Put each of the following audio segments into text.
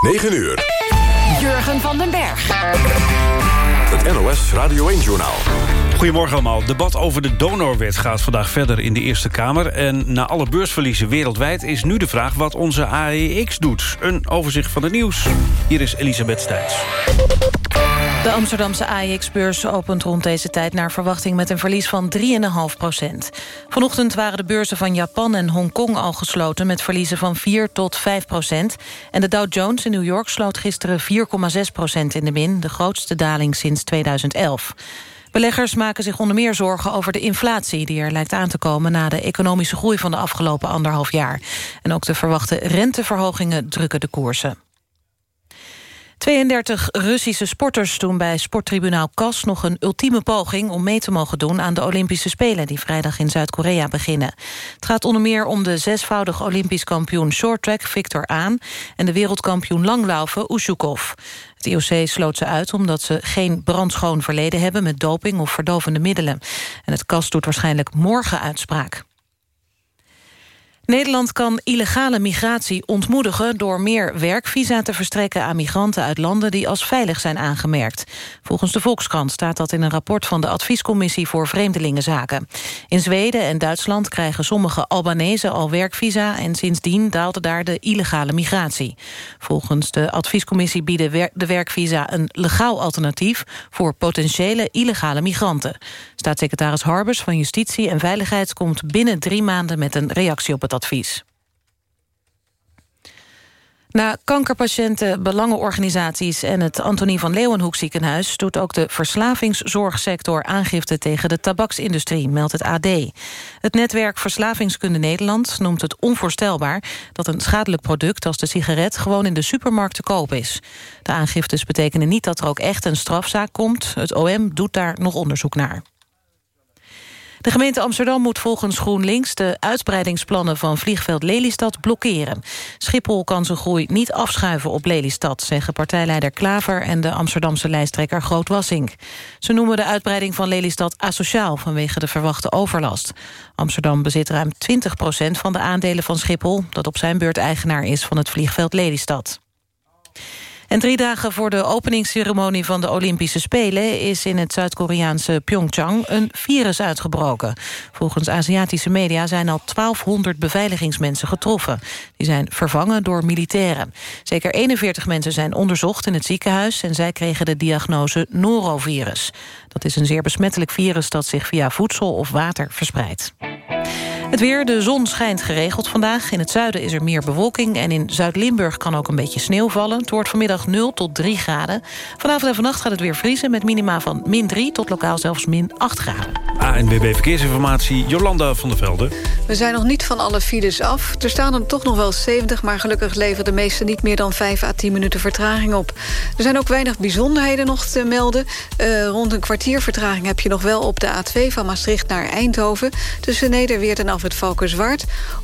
9 uur. Jurgen van den Berg. Het NOS Radio 1-journaal. Goedemorgen allemaal. Debat over de donorwet gaat vandaag verder in de Eerste Kamer. En na alle beursverliezen wereldwijd is nu de vraag wat onze AEX doet. Een overzicht van het nieuws. Hier is Elisabeth Stijns. De Amsterdamse AEX-beurs opent rond deze tijd naar verwachting met een verlies van 3,5 procent. Vanochtend waren de beurzen van Japan en Hongkong al gesloten met verliezen van 4 tot 5 procent. En de Dow Jones in New York sloot gisteren 4,6 procent in de min, de grootste daling sinds 2011. Beleggers maken zich onder meer zorgen over de inflatie... die er lijkt aan te komen na de economische groei van de afgelopen anderhalf jaar. En ook de verwachte renteverhogingen drukken de koersen. 32 Russische sporters doen bij sporttribunaal KAS nog een ultieme poging om mee te mogen doen aan de Olympische Spelen die vrijdag in Zuid-Korea beginnen. Het gaat onder meer om de zesvoudig Olympisch kampioen shorttrack Victor Aan en de wereldkampioen langlaufen Ushukov. Het IOC sloot ze uit omdat ze geen brandschoon verleden hebben met doping of verdovende middelen. En het KAS doet waarschijnlijk morgen uitspraak. Nederland kan illegale migratie ontmoedigen... door meer werkvisa te verstrekken aan migranten uit landen... die als veilig zijn aangemerkt. Volgens de Volkskrant staat dat in een rapport... van de Adviescommissie voor Vreemdelingenzaken. In Zweden en Duitsland krijgen sommige Albanese al werkvisa... en sindsdien daalde daar de illegale migratie. Volgens de Adviescommissie bieden de werkvisa... een legaal alternatief voor potentiële illegale migranten. Staatssecretaris Harbers van Justitie en Veiligheid... komt binnen drie maanden met een reactie op het Na kankerpatiënten, belangenorganisaties en het Antonie van Leeuwenhoek ziekenhuis... doet ook de verslavingszorgsector aangifte tegen de tabaksindustrie, meldt het AD. Het netwerk Verslavingskunde Nederland noemt het onvoorstelbaar... dat een schadelijk product als de sigaret gewoon in de supermarkt te koop is. De aangiftes betekenen niet dat er ook echt een strafzaak komt. Het OM doet daar nog onderzoek naar. De gemeente Amsterdam moet volgens GroenLinks... de uitbreidingsplannen van vliegveld Lelystad blokkeren. Schiphol kan zijn groei niet afschuiven op Lelystad... zeggen partijleider Klaver en de Amsterdamse lijsttrekker Groot Wassink. Ze noemen de uitbreiding van Lelystad asociaal... vanwege de verwachte overlast. Amsterdam bezit ruim 20% van de aandelen van Schiphol... dat op zijn beurt eigenaar is van het vliegveld Lelystad. En drie dagen voor de openingsceremonie van de Olympische Spelen... is in het Zuid-Koreaanse Pyeongchang een virus uitgebroken. Volgens Aziatische media zijn al 1200 beveiligingsmensen getroffen. Die zijn vervangen door militairen. Zeker 41 mensen zijn onderzocht in het ziekenhuis... en zij kregen de diagnose norovirus. Dat is een zeer besmettelijk virus dat zich via voedsel of water verspreidt. Het weer, de zon schijnt geregeld vandaag. In het zuiden is er meer bewolking en in Zuid-Limburg kan ook een beetje sneeuw vallen. Het wordt vanmiddag 0 tot 3 graden. Vanavond en vannacht gaat het weer vriezen met minima van min 3 tot lokaal zelfs min 8 graden. ANWB Verkeersinformatie, Jolanda van der Velde. We zijn nog niet van alle files af. Er staan er toch nog wel 70, maar gelukkig leveren de meeste niet meer dan 5 à 10 minuten vertraging op. Er zijn ook weinig bijzonderheden nog te melden. Uh, rond een kwartier vertraging heb je nog wel op de A2 van Maastricht naar Eindhoven. Tussen Nederweert en af het.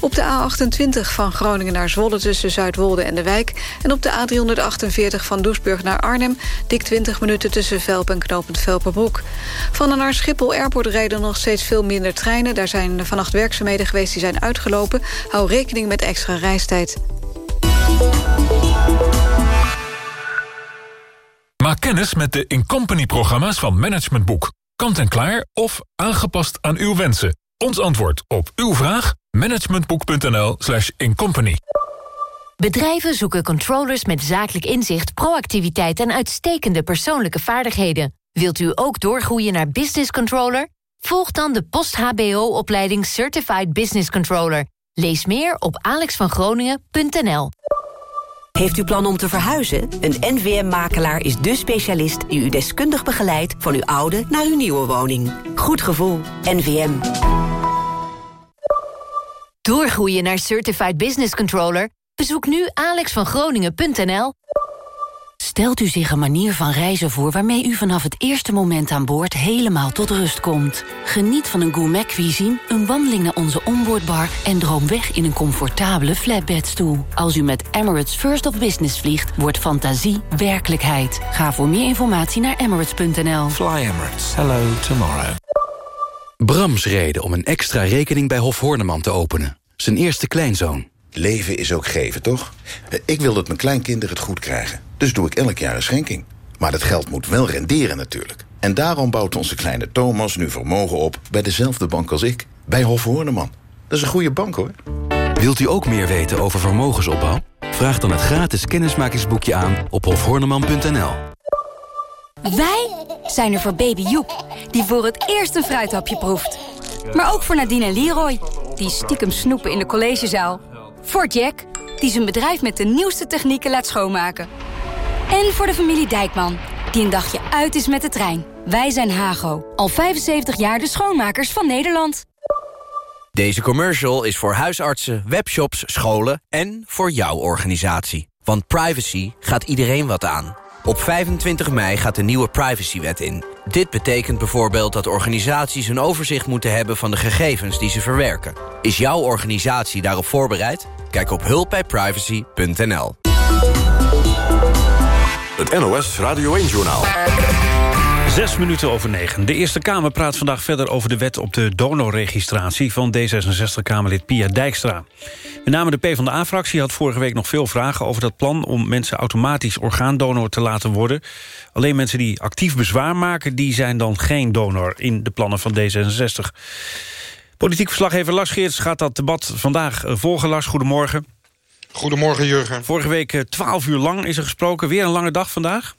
Op de A28 van Groningen naar Zwolle tussen Zuidwolde en de Wijk. En op de A348 van Doesburg naar Arnhem. Dik 20 minuten tussen Velp en Knopend Velperbroek. Van en naar Schiphol Airport rijden nog steeds veel minder treinen. Daar zijn vannacht werkzaamheden geweest die zijn uitgelopen. Hou rekening met extra reistijd. Kennis met de Incompany-programma's van Management Boek. Kant en klaar of aangepast aan uw wensen. Ons antwoord op uw vraag? managementboek.nl slash incompany. Bedrijven zoeken controllers met zakelijk inzicht, proactiviteit en uitstekende persoonlijke vaardigheden. Wilt u ook doorgroeien naar business controller? Volg dan de post-HBO-opleiding Certified Business Controller. Lees meer op alexvangroningen.nl. Heeft u plan om te verhuizen? Een NVM-makelaar is de specialist die u deskundig begeleidt... van uw oude naar uw nieuwe woning. Goed gevoel. NVM. Doorgroeien naar Certified Business Controller? Bezoek nu alexvangroningen.nl. Stelt u zich een manier van reizen voor... waarmee u vanaf het eerste moment aan boord helemaal tot rust komt. Geniet van een gourmet cuisine, een wandeling naar onze onboardbar... en droom weg in een comfortabele flatbedstoel. Als u met Emirates First of Business vliegt, wordt fantasie werkelijkheid. Ga voor meer informatie naar emirates.nl. Fly Emirates. Hello tomorrow. Brams reden om een extra rekening bij Hof Horneman te openen. Zijn eerste kleinzoon. Leven is ook geven, toch? Ik wil dat mijn kleinkinderen het goed krijgen. Dus doe ik elk jaar een schenking. Maar dat geld moet wel renderen natuurlijk. En daarom bouwt onze kleine Thomas nu vermogen op... bij dezelfde bank als ik, bij Hof Horneman. Dat is een goede bank, hoor. Wilt u ook meer weten over vermogensopbouw? Vraag dan het gratis kennismakingsboekje aan op hofhorneman.nl. Wij zijn er voor baby Joep, die voor het eerst een fruithapje proeft. Maar ook voor Nadine en Leroy, die stiekem snoepen in de collegezaal. Voor Jack, die zijn bedrijf met de nieuwste technieken laat schoonmaken. En voor de familie Dijkman, die een dagje uit is met de trein. Wij zijn Hago, al 75 jaar de schoonmakers van Nederland. Deze commercial is voor huisartsen, webshops, scholen en voor jouw organisatie. Want privacy gaat iedereen wat aan. Op 25 mei gaat de nieuwe privacywet in. Dit betekent bijvoorbeeld dat organisaties een overzicht moeten hebben... van de gegevens die ze verwerken. Is jouw organisatie daarop voorbereid? Kijk op hulpbijprivacy.nl. Het NOS Radio 1-journaal. Zes minuten over negen. De Eerste Kamer praat vandaag verder over de wet op de donorregistratie... van D66-Kamerlid Pia Dijkstra. Met name de PvdA-fractie had vorige week nog veel vragen over dat plan... om mensen automatisch orgaandonor te laten worden. Alleen mensen die actief bezwaar maken... die zijn dan geen donor in de plannen van D66. Politiek verslaggever Lars Geerts gaat dat debat vandaag volgen. Lars, goedemorgen. Goedemorgen, Jurgen. Vorige week 12 uur lang is er gesproken. Weer een lange dag vandaag?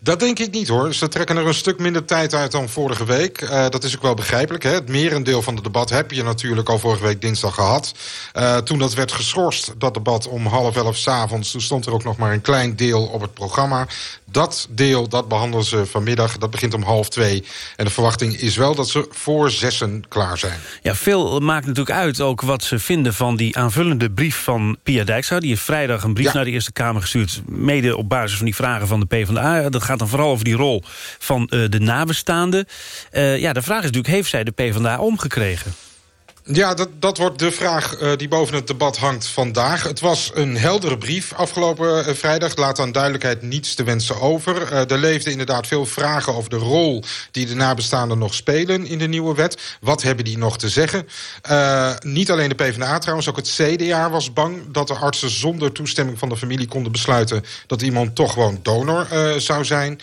Dat denk ik niet hoor. Ze trekken er een stuk minder tijd uit dan vorige week. Uh, dat is ook wel begrijpelijk. Hè? Het merendeel van het debat heb je natuurlijk al vorige week dinsdag gehad. Uh, toen dat werd geschorst, dat debat om half elf s'avonds... toen stond er ook nog maar een klein deel op het programma. Dat deel, dat behandelen ze vanmiddag. Dat begint om half twee. En de verwachting is wel dat ze voor zessen klaar zijn. Ja, veel maakt natuurlijk uit ook wat ze vinden van die aanvullende brief van Pia Dijkstra. Die heeft vrijdag een brief ja. naar de Eerste Kamer gestuurd. Mede op basis van die vragen van de PvdA. Dat gaat dan vooral over die rol van uh, de nabestaanden. Uh, ja, de vraag is natuurlijk, heeft zij de PvdA omgekregen? Ja, dat, dat wordt de vraag uh, die boven het debat hangt vandaag. Het was een heldere brief afgelopen uh, vrijdag. Laat aan duidelijkheid niets te wensen over. Uh, er leefden inderdaad veel vragen over de rol die de nabestaanden nog spelen in de nieuwe wet. Wat hebben die nog te zeggen? niet alleen de PvdA trouwens, ook het CDA was bang... dat de artsen zonder toestemming van de familie konden besluiten... dat iemand toch gewoon donor zou zijn.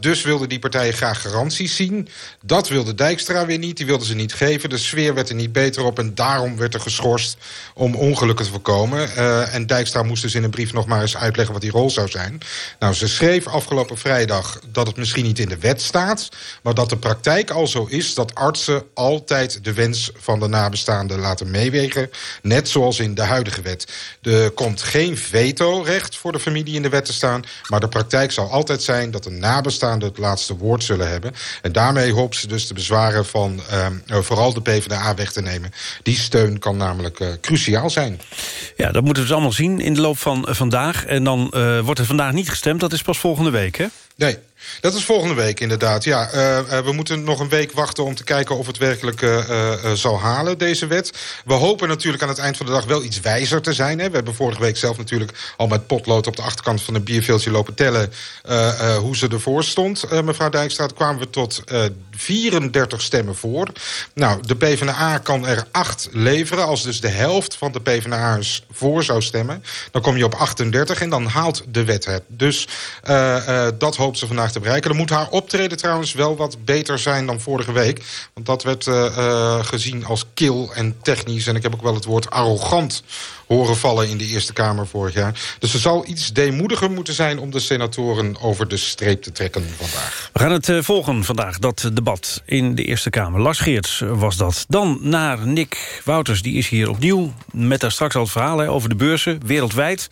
dus wilden die partijen graag garanties zien. Dat wilde Dijkstra weer niet, die wilden ze niet geven. De sfeer werd er niet beter op. En daarom werd er geschorst om ongelukken te voorkomen. Uh, en Dijkstra moest dus in een brief nog maar eens uitleggen wat die rol zou zijn. Nou, ze schreef afgelopen vrijdag dat het misschien niet in de wet staat... maar dat de praktijk al zo is dat artsen altijd de wens van de nabestaanden laten meewegen. Net zoals in de huidige wet. Er komt geen vetorecht voor de familie in de wet te staan... maar de praktijk zal altijd zijn dat de nabestaanden het laatste woord zullen hebben. En daarmee hoopt ze dus de bezwaren van uh, vooral de PvdA weg te nemen. Die steun kan namelijk uh, cruciaal zijn. Ja, dat moeten we dus allemaal zien in de loop van uh, vandaag. En dan uh, wordt er vandaag niet gestemd, dat is pas volgende week, hè? Nee, dat is volgende week inderdaad. Ja, uh, uh, we moeten nog een week wachten om te kijken of het werkelijk uh, zal halen, deze wet. We hopen natuurlijk aan het eind van de dag wel iets wijzer te zijn. Hè. We hebben vorige week zelf natuurlijk al met potlood op de achterkant van een bierveeltje lopen tellen... hoe ze ervoor stond, mevrouw Dijkstraat. kwamen we tot 34 stemmen voor. Nou, de PvdA kan er 8 leveren. Als dus de helft van de PvdA'ers voor zou stemmen... dan kom je op 38 en dan haalt de wet het. Dus dat hoopt ze vandaag te bereiken. Dan moet haar optreden trouwens wel wat beter zijn dan vorige week. Want dat werd uh, uh, gezien als kil en technisch. En ik heb ook wel het woord arrogant horen vallen in de Eerste Kamer vorig jaar. Dus er zal iets deemoediger moeten zijn om de senatoren over de streep te trekken vandaag. We gaan het uh, volgen vandaag, dat debat in de Eerste Kamer. Lars Geerts was dat. Dan naar Nick Wouters, die is hier opnieuw met daar straks al het verhaal over de beurzen wereldwijd.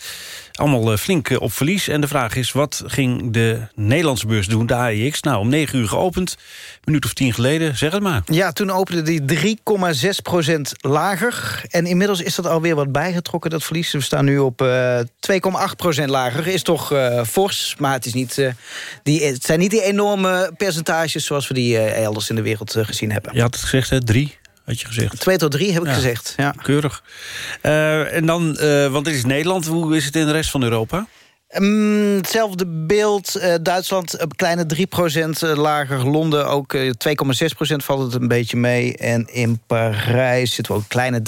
Allemaal flink op verlies. En de vraag is, wat ging de Nederlandse beurs doen, de AEX? Nou, om 9 uur geopend, een minuut of tien geleden, zeg het maar. Ja, toen opende die 3,6 procent lager. En inmiddels is dat alweer wat bijgetrokken, dat verlies. We staan nu op uh, 2,8 procent lager. Is toch uh, fors, maar het, is niet, uh, die, het zijn niet die enorme percentages... zoals we die elders in de wereld gezien hebben. Je had het gezegd, hè? Drie? Had je gezegd. 2 tot 3 heb ik ja, gezegd. Ja. Keurig. Uh, en dan, uh, want dit is Nederland. Hoe is het in de rest van Europa? Um, hetzelfde beeld. Uh, Duitsland een kleine 3% lager. Londen ook uh, 2,6% valt het een beetje mee. En in Parijs zitten we ook een kleine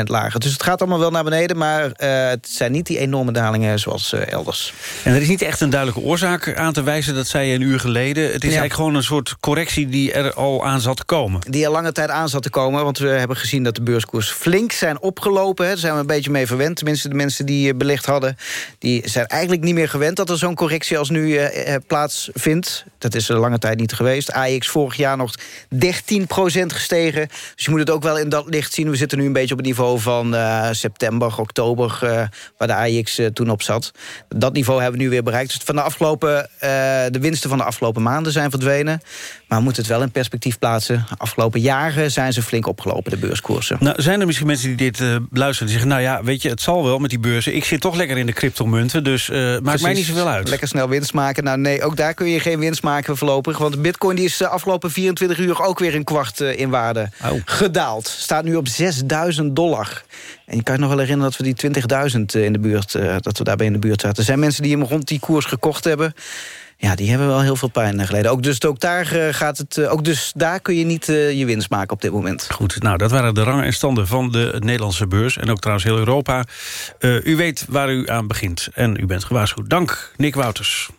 3% lager. Dus het gaat allemaal wel naar beneden. Maar uh, het zijn niet die enorme dalingen zoals elders. En er is niet echt een duidelijke oorzaak aan te wijzen. Dat zei je een uur geleden. Het is ja. eigenlijk gewoon een soort correctie die er al aan zat te komen. Die er lange tijd aan zat te komen. Want we hebben gezien dat de beurskoers flink zijn opgelopen. Hè. Daar zijn we een beetje mee verwend. Tenminste de mensen die belegd hadden. Die zijn eigenlijk niet meer gewend dat er zo'n correctie als nu uh, plaatsvindt. Dat is er lange tijd niet geweest. AX vorig jaar nog 13% gestegen. Dus je moet het ook wel in dat licht zien. We zitten nu een beetje op het niveau van uh, september, oktober... Waar de AX toen op zat. Dat niveau hebben we nu weer bereikt. Dus van de, afgelopen, de winsten van de afgelopen maanden zijn verdwenen. Maar we moeten het wel in perspectief plaatsen. Afgelopen jaren zijn ze flink opgelopen, de beurskoersen. Nou, zijn er misschien mensen die dit luisteren... die zeggen, nou ja, weet je, het zal wel met die beurzen. Ik zit toch lekker in de cryptomunten, dus maakt mij niet zoveel uit. Lekker snel winst maken. Nou nee, ook daar kun je geen winst maken voorlopig. Want bitcoin die is de afgelopen 24 uur ook weer een kwart eh, in waarde oh. gedaald. Staat nu op 6000 dollar. En je kan je nog wel herinneren dat we die 20.000 eh, in de buurt, uh, dat we daarbij in de buurt zaten. Er zijn mensen die hem rond die koers gekocht hebben. Ja, die hebben wel heel veel pijn geleden. Ook dus, ook daar, gaat het, ook dus daar kun je niet uh, je winst maken op dit moment. Goed, nou dat waren de rangen en standen van de Nederlandse beurs. En ook trouwens heel Europa. U weet waar u aan begint. En u bent gewaarschuwd. Dank, Nick Wouters.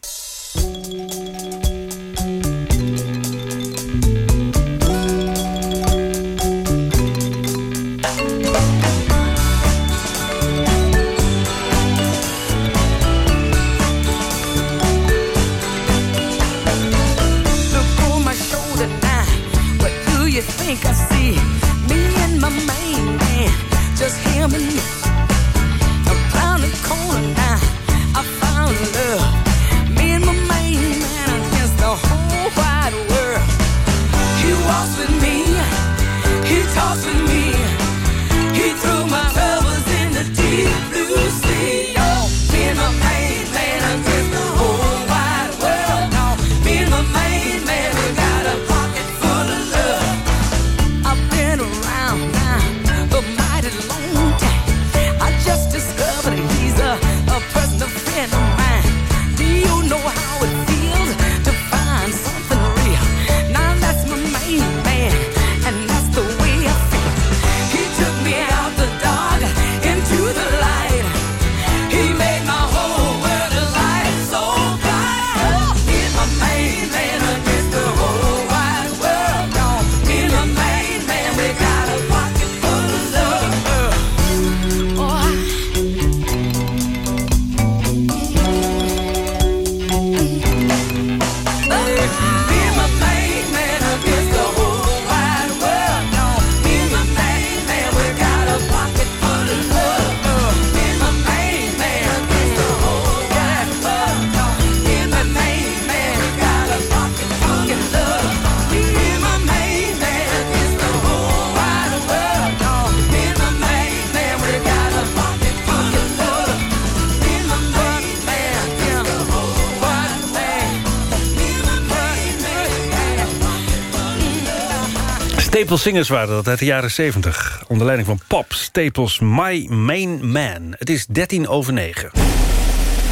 Staple Singers waren dat uit de jaren 70. Onder leiding van Pop Staples My Main Man. Het is 13 over 9.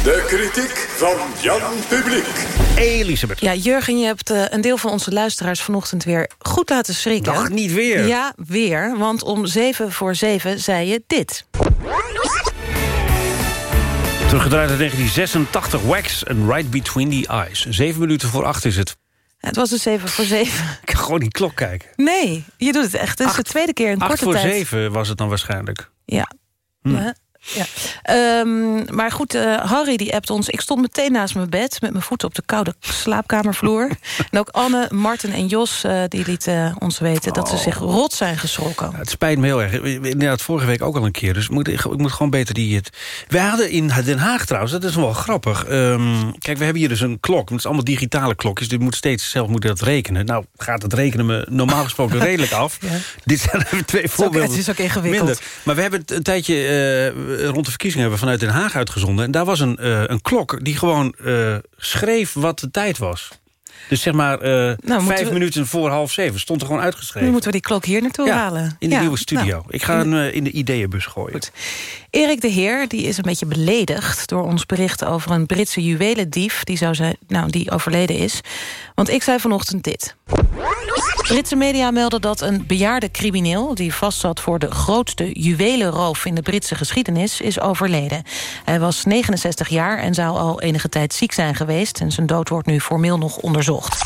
De kritiek van Jan Publiek. Elisabeth. Ja, Jurgen, je hebt uh, een deel van onze luisteraars vanochtend weer goed laten schrikken. Dag, niet weer. Ja, weer. Want om 7 voor 7 zei je dit. Teruggedraaid uit 1986, Wax and Right Between the Eyes. Zeven minuten voor acht is het. Het was dus 7 voor 7. Ik kan gewoon die klok kijken. Nee, je doet het echt. Het is de tweede keer in korte tijd. 8 voor 7 was het dan waarschijnlijk. Ja. Hm. ja. Ja. Um, maar goed, uh, Harry die appt ons. Ik stond meteen naast mijn bed met mijn voeten op de koude slaapkamervloer. en ook Anne, Martin en Jos uh, die lieten ons weten dat ze zich rot zijn geschrokken. Ja, het spijt me heel erg. Inderdaad, vorige week ook al een keer. Dus moet, ik, ik moet gewoon beter die... Het... Wij hadden in Den Haag trouwens, dat is wel grappig. Um, kijk, we hebben hier dus een klok. Het is allemaal digitale klokjes. Dus moet steeds zelf moeten dat rekenen. Nou, gaat het rekenen me normaal gesproken redelijk af. Ja. Dit zijn twee voorbeelden. Het is ook ingewikkeld. Minder. Maar we hebben een tijdje... Uh, rond de verkiezingen hebben we vanuit Den Haag uitgezonden. En daar was een, uh, een klok die gewoon uh, schreef wat de tijd was. Dus zeg maar uh, vijf we... minuten voor half zeven stond er gewoon uitgeschreven. Nu moeten we die klok hier naartoe ja, halen. in de Ja, nieuwe studio. nou, Ik ga hem in de ideeënbus gooien. Goed. Erik de Heer die is een beetje beledigd door ons bericht over een Britse juwelendief die, zou zijn, nou, die overleden is. Want ik zei vanochtend dit. Britse media melden dat een bejaarde crimineel... die vastzat voor de grootste juwelenroof in de Britse geschiedenis... is overleden. Hij was 69 jaar en zou al enige tijd ziek zijn geweest... en zijn dood wordt nu formeel nog onderzocht.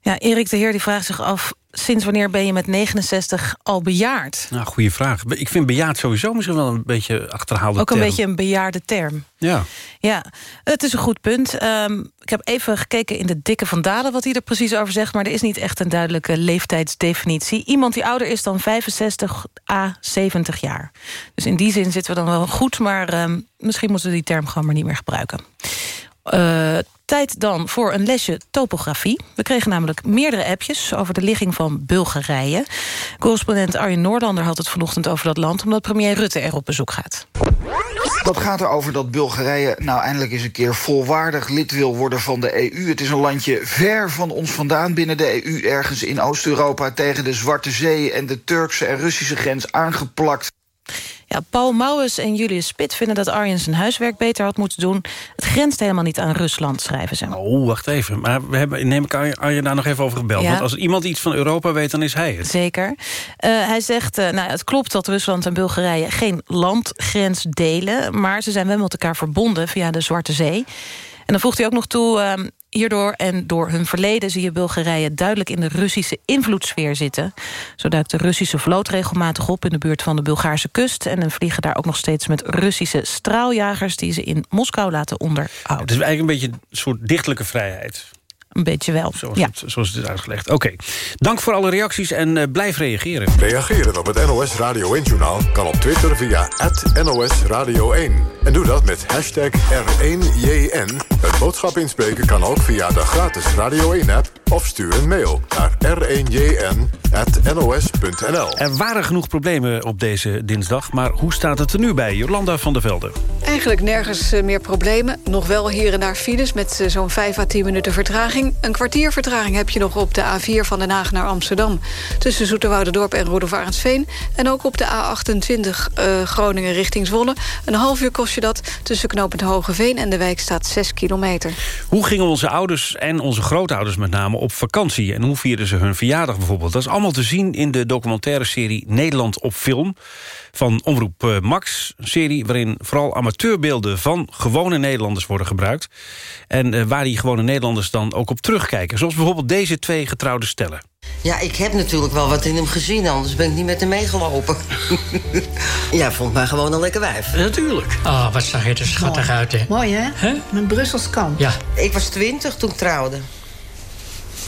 Ja, Erik de Heer die vraagt zich af... sinds wanneer ben je met 69 al bejaard? Nou, goede vraag. Ik vind bejaard sowieso misschien wel een beetje achterhaalde Ook een term. beetje een bejaarde term. Ja. Ja, het is een goed punt. Ehm, ik heb even gekeken in de dikke van Dalen wat hij er precies over zegt... maar er is niet echt een duidelijke leeftijdsdefinitie. Iemand die ouder is dan 65 à 70 jaar. Dus in die zin zitten we dan wel goed... maar ehm, misschien moeten we die term gewoon maar niet meer gebruiken. Eh, tijd dan voor een lesje topografie. We kregen namelijk meerdere appjes over de ligging van Bulgarije. Correspondent Arjen Noorlander had het vanochtend over dat land... omdat premier Rutte er op bezoek gaat. Dat gaat erover dat Bulgarije nou eindelijk eens een keer volwaardig lid wil worden van de EU. Het is een landje ver van ons vandaan binnen de EU, ergens in Oost-Europa tegen de Zwarte Zee en de Turkse en Russische grens aangeplakt. Ja, Paul Mouwes en Julius Spit vinden dat Arjen zijn huiswerk beter had moeten doen. Het grenst helemaal niet aan Rusland, schrijven ze. Oh, wacht even. Maar we hebben, neem ik Arjen daar nog even over gebeld. Ja. Want als iemand iets van Europa weet, dan is hij het. Zeker. Eh, hij zegt, eh, nou, het klopt dat Rusland en Bulgarije geen landgrens delen... maar ze zijn wel met elkaar verbonden via de Zwarte Zee. En dan voegt hij ook nog toe... eh, hierdoor en door hun verleden zie je Bulgarije duidelijk in de Russische invloedssfeer zitten. Zo duikt de Russische vloot regelmatig op in de buurt van de Bulgaarse kust... en dan vliegen daar ook nog steeds met Russische straaljagers... die ze in Moskou laten onderhouden. Het is eigenlijk een beetje een soort dichtelijke vrijheid. Een beetje wel, Zoals, ja. het, zoals het is uitgelegd. Oké, dank voor alle reacties en uh, blijf reageren. Reageren op het NOS Radio 1-journaal kan op Twitter via NOS Radio 1. En doe dat met hashtag R1JN. Het boodschap inspreken kan ook via de gratis Radio 1-app... of stuur een mail naar r1jn.nos.nl. Er waren genoeg problemen op deze dinsdag... maar hoe staat het er nu bij, Jolanda van der Velde? Eigenlijk nergens uh, meer problemen. Nog wel hier en daar files met uh, zo'n 5 à 10 minuten vertraging. Een kwartier vertraging heb je nog op de A4 van Den Haag naar Amsterdam. Tussen Zoeterwoudendorp en Roelofarensveen. En ook op de A28 uh, Groningen richting Zwolle. Een half uur kost je dat. Tussen knooppunt Hogeveen en de wijk staat 6 kilometer. Hoe gingen onze ouders en onze grootouders met name op vakantie? En hoe vierden ze hun verjaardag bijvoorbeeld? Dat is allemaal te zien in de documentaire serie Nederland op film van Omroep uh, Max. Een serie waarin vooral amateurbeelden van gewone Nederlanders worden gebruikt. En uh, waar die gewone Nederlanders dan ook op terugkijken. Zoals bijvoorbeeld deze twee getrouwde stellen. Ja, ik heb natuurlijk wel wat in hem gezien, anders ben ik niet met hem meegelopen. ja, vond mij gewoon een lekker wijf. Natuurlijk. Oh, wat zag je er schattig Mooi. uit, hè? Mooi, hè? Huh? Een Brussels kant. Ja. Ik was twintig toen ik trouwde.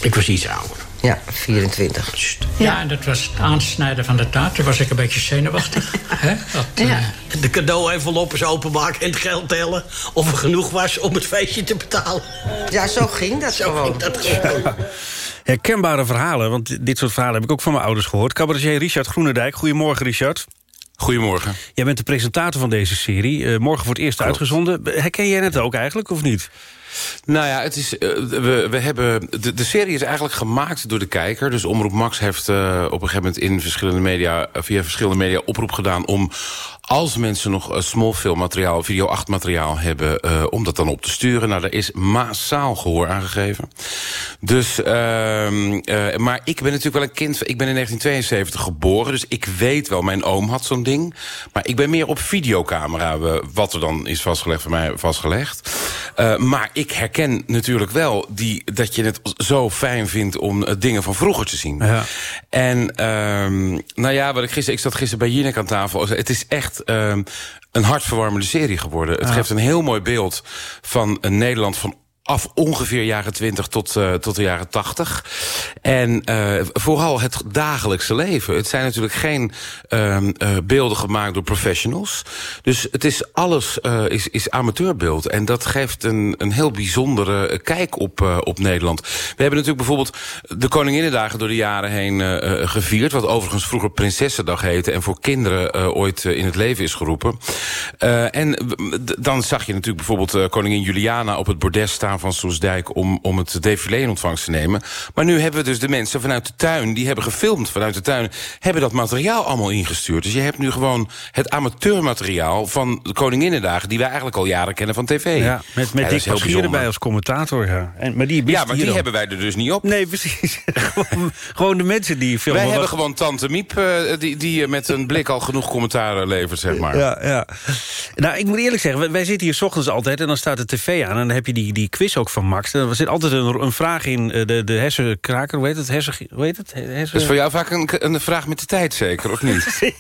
Ik was iets ouder. Ja, 24. Ja, ja en dat was het aansnijden van de taart. Toen was ik een beetje zenuwachtig. hè? Dat, ja. uh, de cadeau-enveloppes openmaken en het geld tellen... of er genoeg was om het feestje te betalen. Ja, zo ging dat zo gewoon. Ging dat gewoon. Herkenbare verhalen, want dit soort verhalen heb ik ook van mijn ouders gehoord. Cabaretier Richard Groenendijk. Goedemorgen, Richard. Goedemorgen. Jij bent de presentator van deze serie. Uh, morgen voor het eerst Klopt. uitgezonden. Herken jij het ook eigenlijk, of niet? Nou ja, het is, uh, we, we hebben, de, de serie is eigenlijk gemaakt door de kijker. Dus Omroep Max heeft uh, op een gegeven moment in verschillende media, via verschillende media oproep gedaan om als mensen nog small film materiaal, video 8 materiaal hebben, om dat dan op te sturen. Nou, daar is massaal gehoor aangegeven. Dus, uh, maar ik ben natuurlijk wel een kind. Ik ben in 1972 geboren, dus ik weet wel, mijn oom had zo'n ding. Maar ik ben meer op videocamera, wat er dan is vastgelegd, voor mij vastgelegd. Uh, maar ik herken natuurlijk wel die, dat je het zo fijn vindt om uh, dingen van vroeger te zien. Ja. En uh, nou ja, wat ik gisteren, ik zat gisteren bij Jinek aan tafel. Het is echt uh, een hartverwarmende serie geworden. Het Ja. geeft een heel mooi beeld van een Nederland van af ongeveer jaren 20 tot, uh, tot de jaren 80. En uh, vooral het dagelijkse leven. Het zijn natuurlijk geen uh, uh, beelden gemaakt door professionals. Dus het is alles is, is amateurbeeld. En dat geeft een, een heel bijzondere kijk op, op Nederland. We hebben natuurlijk bijvoorbeeld de Koninginnedagen door de jaren heen gevierd. Wat overigens vroeger Prinsessendag heette. En voor kinderen ooit in het leven is geroepen. En dan zag je natuurlijk bijvoorbeeld koningin Juliana op het bordes staan van Soesdijk... om, om het défilé in ontvangst te nemen. Maar nu hebben we dus de mensen vanuit de tuin... die hebben gefilmd vanuit de tuin... hebben dat materiaal allemaal ingestuurd. Dus je hebt nu gewoon het amateurmateriaal van de Koninginnedagen... die wij eigenlijk al jaren kennen van tv. Ja, met, met Ja, Dick Paschier erbij als commentator. Ja, en, maar die, Ja, maar die hebben wij er dus niet op. Nee, precies. gewoon, gewoon de mensen die filmen. Wij hebben gewoon Tante Miep... eh, die, die eh, met een blik al genoeg commentaar levert, zeg maar. Ja, ja. Nou, ik moet eerlijk zeggen, wij- wij zitten hier 's ochtends altijd... en dan staat de tv aan en dan heb je die, die quiz ook van Max. Er zit altijd een, een vraag in, eh, de, de hersenkraker, hoe heet het? Hersen, hoe heet het? Hersen... Dat is voor jou vaak een, een vraag met de tijd, zeker, of niet?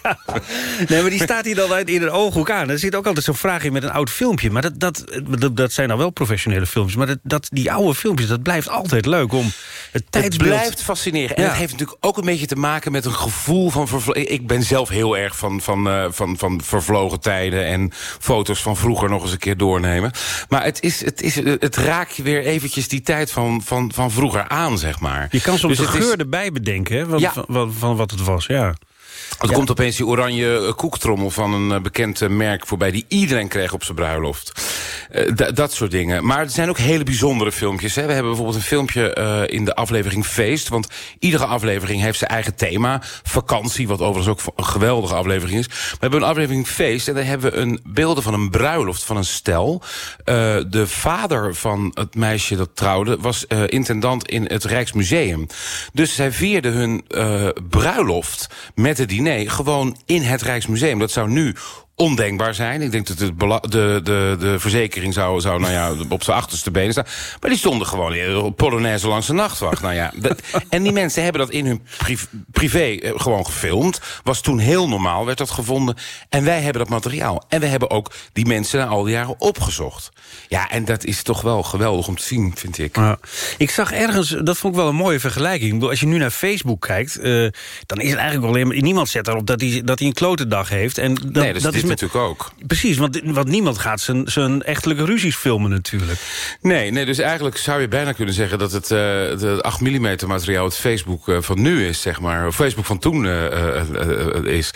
Nee, maar die staat hier dan uit in een ooghoek aan. Er zit ook altijd zo'n vraag in met een oud filmpje. Maar dat, dat, dat, dat zijn dan wel professionele filmpjes. Maar dat, dat, die oude filmpjes, dat blijft altijd leuk om het blijft fascineren. En Ja. het heeft natuurlijk ook een beetje te maken met een gevoel van... Ik ben zelf heel erg van, van, eh, van, van vervlogen tijden... en foto's van vroeger nog eens een keer doornemen. Maar het, is, het, is, het raakt je weer eventjes die tijd van, van, van vroeger aan, zeg maar. Je kan soms Dus de is- geur erbij bedenken hè, van, Ja. van, van, van wat het was. Ja. Er Ja. komt opeens die oranje eh, koektrommel van een eh, bekend eh, merk voorbij... die iedereen kreeg op zijn bruiloft. Eh, da- dat soort dingen. Maar er zijn ook hele bijzondere filmpjes. Hè. We hebben bijvoorbeeld een filmpje eh, in de aflevering Feest. Want iedere aflevering heeft zijn eigen thema. Vakantie, wat overigens ook een geweldige aflevering is. We hebben een aflevering Feest en daar hebben we een beelden van een bruiloft van een stel. Eh, de vader van het meisje dat trouwde was intendant in het Rijksmuseum. Dus zij vierden hun bruiloft met het diner gewoon in het Rijksmuseum. Dat zou nu ondenkbaar zijn. Ik denk dat het bela- de, de, de verzekering zou, zou nou ja, op zijn achterste benen staan. Maar die stonden gewoon Polonaise langs de nachtwacht. Nou ja, dat, en die mensen hebben dat in hun pri- privé eh, gewoon gefilmd. Was toen heel normaal, werd dat gevonden. En wij hebben dat materiaal. En we hebben ook die mensen na al die jaren opgezocht. Ja, en dat is toch wel geweldig om te zien, vind ik. Ja. Ik zag ergens, dat vond ik wel een mooie vergelijking. Ik bedoel, als je nu naar Facebook kijkt, eh, dan is het eigenlijk alleen maar... Niemand zet erop dat hij, dat een klote dag heeft. En dat, nee, dat, is natuurlijk ook. Precies, want, want niemand gaat zijn, zijn echtelijke ruzies filmen natuurlijk. Nee, nee, dus eigenlijk zou je bijna kunnen zeggen... dat het eh de 8 mm materiaal het Facebook eh, van nu is, zeg maar. Of Facebook van toen eh, is.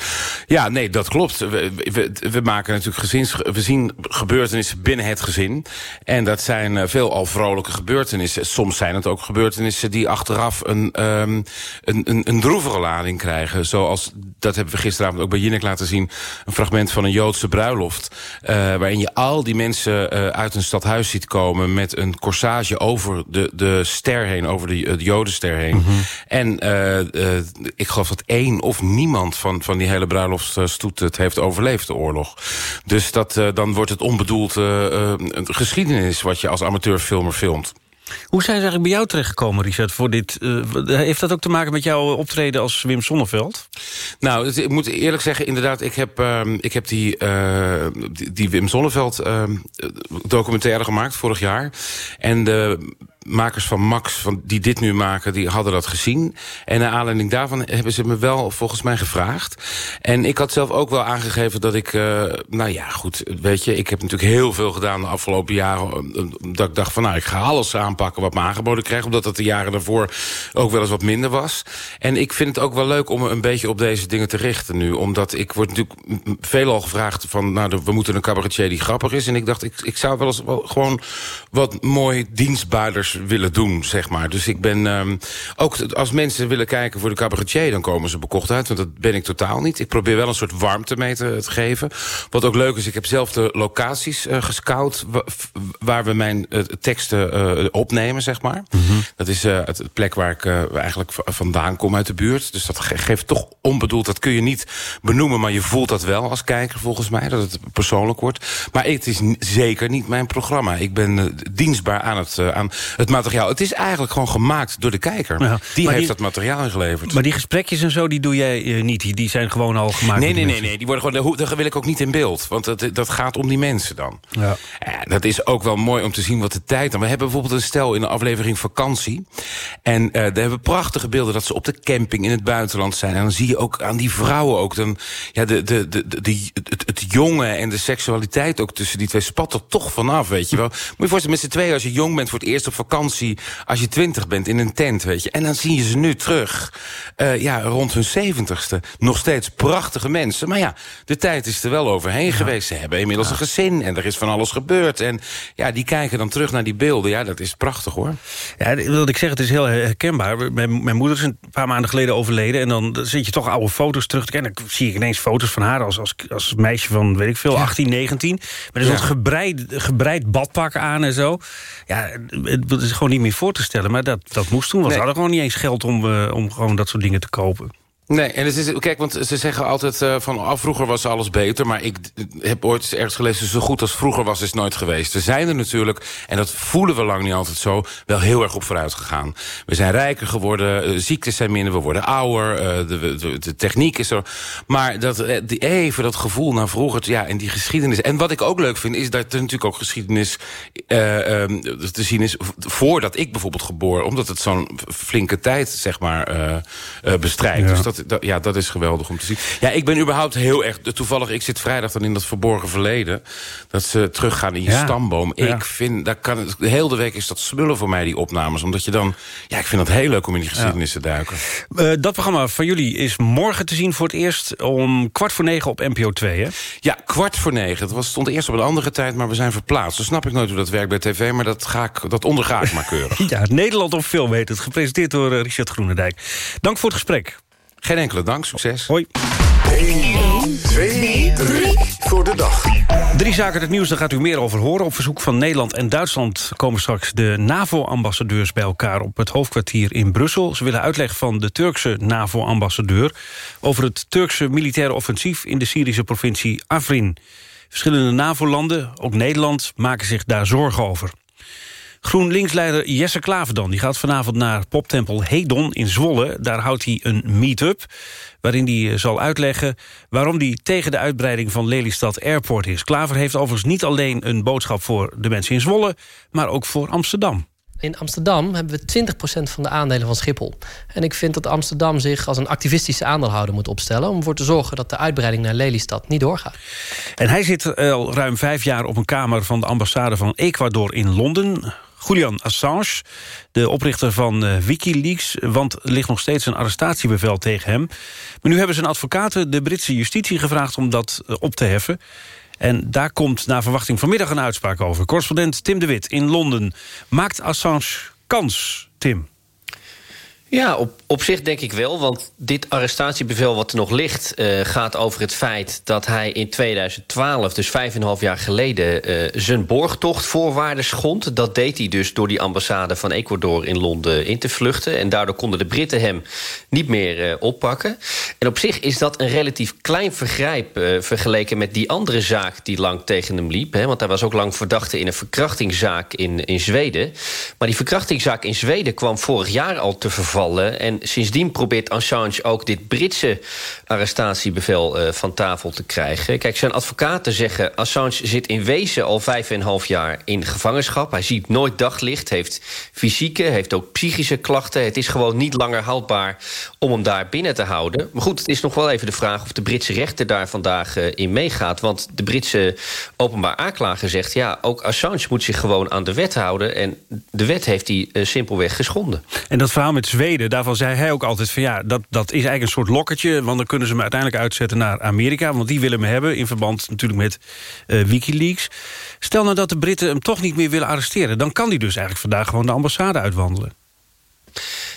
Ja, nee, dat klopt. We, we, we maken natuurlijk gezins... We zien gebeurtenissen binnen het gezin. En dat zijn veelal vrolijke gebeurtenissen. Soms zijn het ook gebeurtenissen die achteraf een, een, een, een droevige lading krijgen. Zoals, dat hebben we gisteravond ook bij Jinek laten zien... een fragment van een Joodse bruiloft. eh, waarin je al die mensen eh, uit een stadhuis ziet komen... met een corsage over de, de ster heen, over de, de jodenster heen. En eh, ik geloof dat één of niemand van, van die hele bruiloftsstoet... het heeft overleefd, de oorlog. Dus dat, dan wordt het onbedoeld een geschiedenis... wat je als amateurfilmer filmt. Hoe zijn ze eigenlijk bij jou terechtgekomen, Richard? Voor dit, eh, heeft dat ook te maken met jouw optreden als Wim Sonneveld? Nou, ik moet eerlijk zeggen, inderdaad, ik heb, ehm, ik heb die, eh, die, die Wim Sonneveld ehm, documentaire gemaakt vorig jaar. En de makers van Max, van, die dit nu maken, die hadden dat gezien. En naar aanleiding daarvan hebben ze me wel volgens mij gevraagd. En ik had zelf ook wel aangegeven dat ik, eh, nou ja, goed, weet je, ik heb natuurlijk heel veel gedaan de afgelopen jaren. Dat ik dacht van, nou, ik ga alles aanpakken wat me aangeboden krijgt, omdat dat de jaren daarvoor ook wel eens wat minder was. En ik vind het ook wel leuk om een beetje op deze dingen te richten nu. Omdat ik word natuurlijk veelal gevraagd van... nou, we moeten een cabaretier die grappig is. En ik dacht, ik, ik zou wel eens wel gewoon wat mooi dienstbaarders willen doen, zeg maar. Dus ik ben... ehm, ook als mensen willen kijken voor de cabaretier... dan komen ze bekocht uit, want dat ben ik totaal niet. Ik probeer wel een soort warmte mee te, geven. Wat ook leuk is, ik heb zelf de locaties eh, gescout... waar we mijn eh, teksten eh, opnemen, zeg maar. Dat is het, plek waar ik eigenlijk vandaan kom uit de buurt. Dus dat ge- geeft toch onbedoeld, dat kun je niet benoemen... maar je voelt dat wel als kijker volgens mij, dat het persoonlijk wordt. Maar het is zeker niet mijn programma. Ik ben dienstbaar aan het, aan het materiaal. Het is eigenlijk gewoon gemaakt door de kijker. Ja, die heeft die- dat materiaal ingeleverd. Maar die gesprekjes en zo, die doe jij eh, niet. Die, die zijn gewoon al gemaakt. Nee, nee, nee, nee. Die worden gewoon, daar wil ik ook niet in beeld. Want dat, dat gaat om die mensen dan. Ja. Ja, dat is ook wel mooi om te zien wat de tijd dan. We hebben bijvoorbeeld een stel in de aflevering vakantie. En eh daar hebben we prachtige beelden dat ze op de camping in het buitenland zijn. En dan zie je ook aan die vrouwen ook dan, ja, de, de, de, de, de- het, het jonge en de seksualiteit ook tussen die twee spat er toch vanaf, weet je wel. Moet je je voorstellen, met z'n tweeën, als je jong bent voor het eerst op vakantie vakantie als je twintig bent in een tent, weet je. En dan zie je ze nu terug, uh, ja, rond hun zeventigste. Nog steeds prachtige mensen. Maar ja, de tijd is er wel overheen geweest. Ze hebben inmiddels een gezin en er is van alles gebeurd. En ja, die kijken dan terug naar die beelden. Ja, dat is prachtig, hoor. Ja, wilde ik zeggen, het is heel herkenbaar. Mijn, mijn moeder is een paar maanden geleden overleden... en dan zit je toch oude foto's terug te kennen. Dan zie ik ineens foto's van haar als, als, als meisje van, weet ik veel, 18, 19. Met een gebreid, gebreid badpak aan en zo. Ja, het is gewoon niet meer voor te stellen. Maar dat, dat moest toen, nee. ze hadden gewoon niet eens geld... om, uh, om gewoon dat soort dingen te kopen. Nee, en het is, kijk, want ze zeggen altijd uh, van af vroeger was alles beter, maar ik heb ooit ergens gelezen zo goed als vroeger was is nooit geweest. We zijn er natuurlijk, en dat voelen we lang niet altijd zo, wel heel erg op vooruit gegaan. We zijn rijker geworden, uh, ziektes zijn minder, we worden ouder, uh, de, de, de, techniek is er. Maar dat, die, even dat gevoel naar vroeger, ja, en die geschiedenis. En wat ik ook leuk vind, is dat er natuurlijk ook geschiedenis um, te zien is voordat ik bijvoorbeeld geboren, omdat het zo'n flinke tijd, zeg maar, bestrijkt. Ja. Dus dat dat, ja, dat is geweldig om te zien. Ja, ik ben überhaupt heel erg... Toevallig, ik zit vrijdag dan in dat verborgen verleden. Dat ze teruggaan in je ja. stamboom. Ja. Ik vind, dat kan, de hele week is dat smullen voor mij, die opnames. Omdat je dan... Ja, ik vind het heel leuk om in die geschiedenis te duiken. Uh, dat programma van jullie is morgen te zien voor het eerst... om kwart voor negen op NPO 2, hè? Ja, kwart voor negen. Het was, stond eerst op een andere tijd, maar we zijn verplaatst. Dus snap ik nooit hoe dat werkt bij tv, maar dat, ga ik, dat onderga ik maar keurig. ja, Nederland op film heet het. Gepresenteerd door uh, Richard Groenendijk. Dank voor het gesprek. Geen enkele dank, succes. Hoi. 1, 2, 3 voor de dag. Drie zaken het nieuws, daar gaat u meer over horen. Op verzoek van Nederland en Duitsland komen straks de NAVO-ambassadeurs bij elkaar op het hoofdkwartier in Brussel. Ze willen uitleg van de Turkse NAVO-ambassadeur over het Turkse militaire offensief in de Syrische provincie Afrin. Verschillende NAVO-landen, ook Nederland, maken zich daar zorgen over. GroenLinks-leider Jesse Klaver die gaat vanavond naar poptempel Hedon in Zwolle. Daar houdt hij een meet-up waarin hij eh, zal uitleggen... waarom hij tegen de uitbreiding van Lelystad Airport is. Klaver heeft overigens niet alleen een boodschap voor de mensen in Zwolle... maar ook voor Amsterdam. In Amsterdam hebben we 20% van de aandelen van Schiphol. En ik vind dat Amsterdam zich als een activistische aandeelhouder moet opstellen... om ervoor te zorgen dat de uitbreiding naar Lelystad niet doorgaat. En hij zit al ruim vijf jaar op een kamer van de ambassade van Ecuador in Londen. Julian Assange, de oprichter van uh, Wikileaks... want er ligt nog steeds een arrestatiebevel tegen hem. Maar nu hebben zijn advocaten de Britse justitie gevraagd... om dat uh, op te heffen. En daar komt naar verwachting vanmiddag een uitspraak over. Correspondent Tim de Wit in Londen. Maakt Assange kans, Tim? Ja, op, op zich denk ik wel. Want dit arrestatiebevel wat er nog ligt... Uh, gaat over het feit dat hij in 2012, dus vijf en een half jaar geleden... Uh, zijn borgtochtvoorwaarden schond. Dat deed hij dus door die ambassade van Ecuador in Londen in te vluchten. En daardoor konden de Britten hem niet meer uh, oppakken. En op zich is dat een relatief klein vergrijp... vergeleken met die andere zaak die lang tegen hem liep. Hè, want hij was ook lang verdachte in een verkrachtingszaak in, in Zweden. Maar die verkrachtingszaak in Zweden kwam vorig jaar al te vervallen en sindsdien probeert Assange ook dit Britse arrestatiebevel uh, van tafel te krijgen. Kijk, zijn advocaten zeggen... Assange zit in wezen al vijf en een half jaar in gevangenschap. Hij ziet nooit daglicht, heeft fysieke, heeft ook psychische klachten. Het is gewoon niet langer houdbaar om hem daar binnen te houden. Maar goed, het is nog wel even de vraag of de Britse rechter daar vandaag uh, in meegaat. Want de Britse openbaar aanklager zegt... ja, ook Assange moet zich gewoon aan de wet houden. En de wet heeft hij uh, simpelweg geschonden. En dat verhaal met Zweden daarvan zei hij ook altijd van ja, dat, dat is eigenlijk een soort lokkertje... want dan kunnen ze hem uiteindelijk uitzetten naar Amerika... want die willen hem hebben in verband natuurlijk met uh, Wikileaks. Stel nou dat de Britten hem toch niet meer willen arresteren... dan kan hij dus eigenlijk vandaag gewoon de ambassade uitwandelen.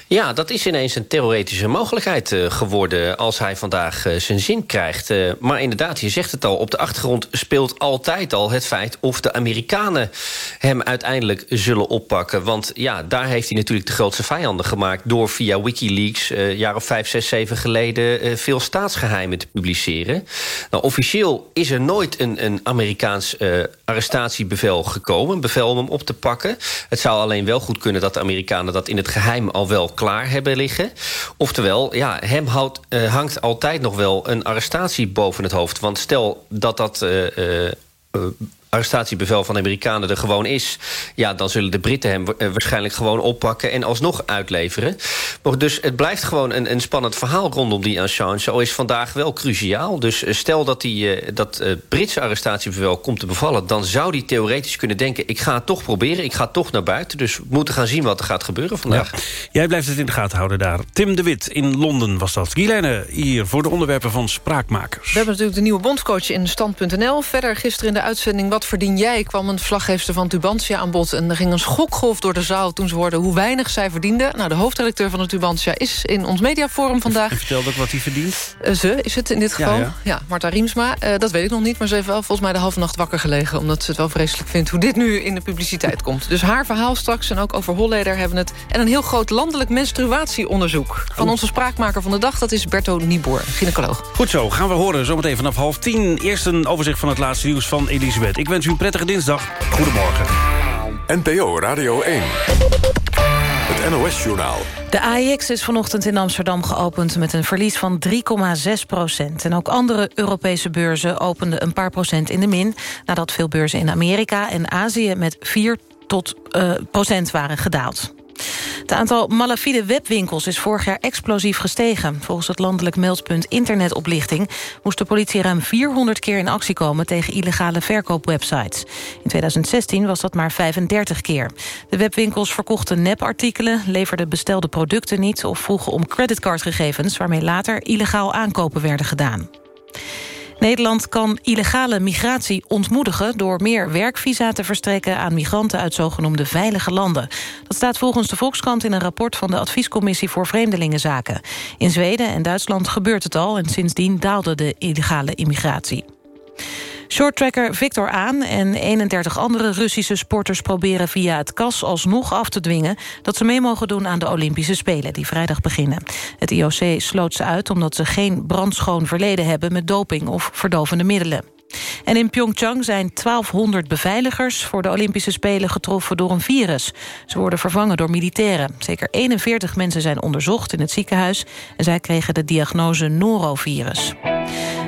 Ja, dat is ineens een theoretische mogelijkheid uh, geworden... als hij vandaag uh, zijn zin krijgt. Uh, maar inderdaad, je zegt het al, op de achtergrond speelt altijd al het feit... of de Amerikanen hem uiteindelijk zullen oppakken. Want ja, daar heeft hij natuurlijk de grootste vijanden gemaakt... door via Wikileaks, een jaar of vijf, zes, zeven geleden... veel staatsgeheimen te publiceren. Nou, officieel is er nooit een, een Amerikaans arrestatiebevel gekomen. Een bevel om hem op te pakken. Het zou alleen wel goed kunnen dat de Amerikanen dat in het geheim al wel klaar hebben liggen. Oftewel, ja, hem uh, hangt altijd nog wel een arrestatie boven het hoofd. Want stel dat dat... Arrestatiebevel van de Amerikanen er gewoon is... ja, dan zullen de Britten hem eh, waarschijnlijk gewoon oppakken... en alsnog uitleveren. Maar dus het blijft gewoon een, een spannend verhaal rondom die Assange. Zo is vandaag wel cruciaal. Dus eh, stel dat die, uh, dat Britse arrestatiebevel komt te bevallen... dan zou die theoretisch kunnen denken... ik ga het toch proberen, ik ga toch naar buiten. Dus we moeten gaan zien wat er gaat gebeuren vandaag. Ja. Jij blijft het in de gaten houden daar. Tim de Wit in Londen was dat. Guilaine hier voor de onderwerpen van Spraakmakers. We hebben natuurlijk de nieuwe bondscoach in stand.nl. Verder gisteren in de uitzending Wat verdien jij? kwam een verslaggever van Tubantia aan bod. En er ging een schokgolf door de zaal toen ze hoorden hoe weinig zij verdiende. Nou, de hoofdredacteur van de Tubantia is in ons mediaforum vandaag. Je vertelde ook wat hij verdient? Uh, ze is het in dit geval. Ja, ja. ja Marta Riemsma. Uh, dat weet ik nog niet, maar ze heeft wel volgens mij de halve nacht wakker gelegen. Omdat ze het wel vreselijk vindt hoe dit nu in de publiciteit komt. Dus haar verhaal straks en ook over Holleder hebben het. En een heel groot landelijk menstruatieonderzoek. Van oh. onze spraakmaker van de dag, dat is Berto Nieboer, gynaecoloog. Goed zo, gaan we horen zometeen vanaf half tien. Eerst een overzicht van het laatste nieuws van Elisabeth. Ik wens u een prettige dinsdag. Goedemorgen. NPO Radio 1. Het NOS-journaal. De AEX is vanochtend in Amsterdam geopend met een verlies van 3,6 procent. En ook andere Europese beurzen openden een paar procent in de min... nadat veel beurzen in Amerika en Azië met 4 tot, uh, procent waren gedaald. Het aantal malafide webwinkels is vorig jaar explosief gestegen. Volgens het landelijk meldpunt Internetoplichting... moest de politie ruim 400 keer in actie komen... tegen illegale verkoopwebsites. In 2016 was dat maar 35 keer. De webwinkels verkochten nepartikelen... leverden bestelde producten niet... of vroegen om creditcardgegevens... waarmee later illegaal aankopen werden gedaan. Nederland kan illegale migratie ontmoedigen... door meer werkvisa te verstrekken aan migranten uit zogenoemde veilige landen. Dat staat volgens de Volkskrant in een rapport van de Adviescommissie voor Vreemdelingenzaken. In Zweden en Duitsland gebeurt het al en sindsdien daalde de illegale immigratie. Shorttracker Victor Aan en 31 andere Russische sporters proberen via het KAS alsnog af te dwingen dat ze mee mogen doen aan de Olympische Spelen die vrijdag beginnen. Het IOC sloot ze uit omdat ze geen brandschoon verleden hebben met doping of verdovende middelen. En in Pyeongchang zijn 1200 beveiligers voor de Olympische Spelen getroffen door een virus. Ze worden vervangen door militairen. Zeker 41 mensen zijn onderzocht in het ziekenhuis en zij kregen de diagnose norovirus.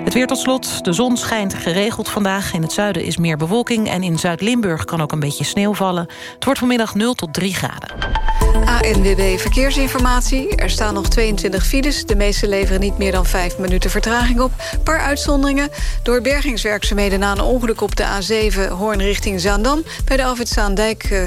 Het weer tot slot. De zon schijnt geregeld vandaag. In het zuiden is meer bewolking en in Zuid-Limburg kan ook een beetje sneeuw vallen. Het wordt vanmiddag 0 tot 3 graden. ANWB Verkeersinformatie. Er staan nog 22 files. De meeste leveren niet meer dan 5 minuten vertraging op. Paar uitzonderingen. Door bergingswerkzaamheden na een ongeluk op de A7... Hoorn richting Zaandam. Bij de Alfred uh,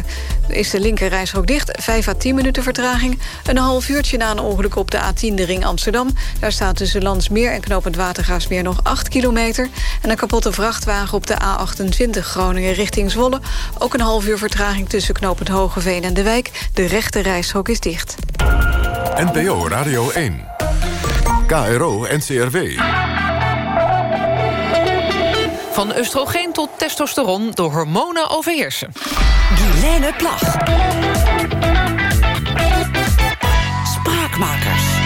is de linker reisrook dicht. 5 à 10 minuten vertraging. Een half uurtje na een ongeluk op de A10 de ring Amsterdam. Daar staat tussen Landsmeer en Knopend Watergaasmeer nog 8 kilometer. En een kapotte vrachtwagen op de A28 Groningen richting Zwolle. Ook een half uur vertraging tussen Knopend Hogeveen en De Wijk. De rechte reishok is dicht. NPO Radio 1. KRO NCRW. Van oestrogeen tot testosteron, de hormonen overheersen. Guilaine Plag. Spraakmakers.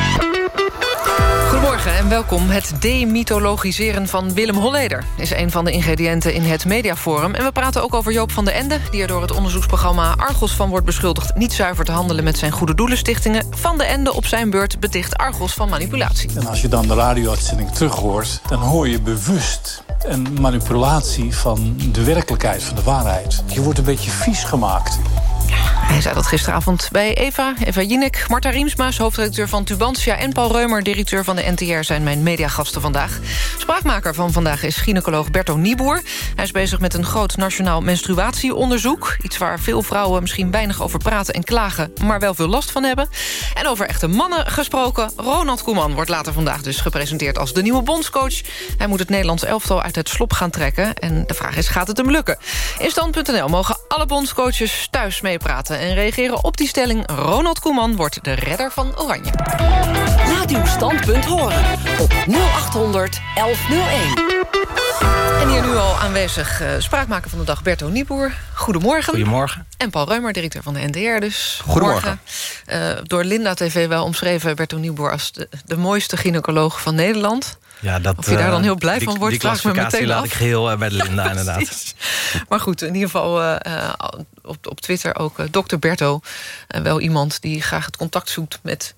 Welkom. Het demythologiseren van Willem Holleder... is een van de ingrediënten in het Mediaforum. En we praten ook over Joop van den Ende... die er door het onderzoeksprogramma Argos van wordt beschuldigd... niet zuiver te handelen met zijn goede doelenstichtingen. Van den Ende op zijn beurt beticht Argos van manipulatie. En als je dan de radio-uitzending terughoort... dan hoor je bewust een manipulatie van de werkelijkheid, van de waarheid. Je wordt een beetje vies gemaakt. Hij zei dat gisteravond bij Eva, Eva Jinek, Marta Riemsma's, hoofdredacteur van Tubantia... en Paul Reumer, directeur van de NTR, zijn mijn mediagasten vandaag. Spraakmaker van vandaag is gynaecoloog Berto Nieboer. Hij is bezig met een groot nationaal menstruatieonderzoek. Iets waar veel vrouwen misschien weinig over praten en klagen... maar wel veel last van hebben. En over echte mannen gesproken. Ronald Koeman wordt later vandaag dus gepresenteerd als de nieuwe bondscoach. Hij moet het Nederlands elftal uit het slop gaan trekken. En de vraag is, gaat het hem lukken? In stand.nl mogen alle bondscoaches thuis meepraten en reageren op die stelling. Ronald Koeman wordt de redder van Oranje. Laat uw standpunt horen op 0800 1101. En hier nu al aanwezig uh, spraakmaker van de dag Berto Nieboer. Goedemorgen. Goedemorgen. En Paul Reumer, directeur van de NDR dus. Goedemorgen. Uh, door Linda TV wel omschreven Berto Nieboer als de, de mooiste gynaecoloog van Nederland. Ja, dat, of je daar dan heel blij die, van wordt, vraag me meteen laat af. ik geheel uh, bij de Linda, ja, inderdaad. Maar goed, in ieder geval uh, op, op Twitter ook uh, dokter Berto. wel iemand die graag het contact zoekt met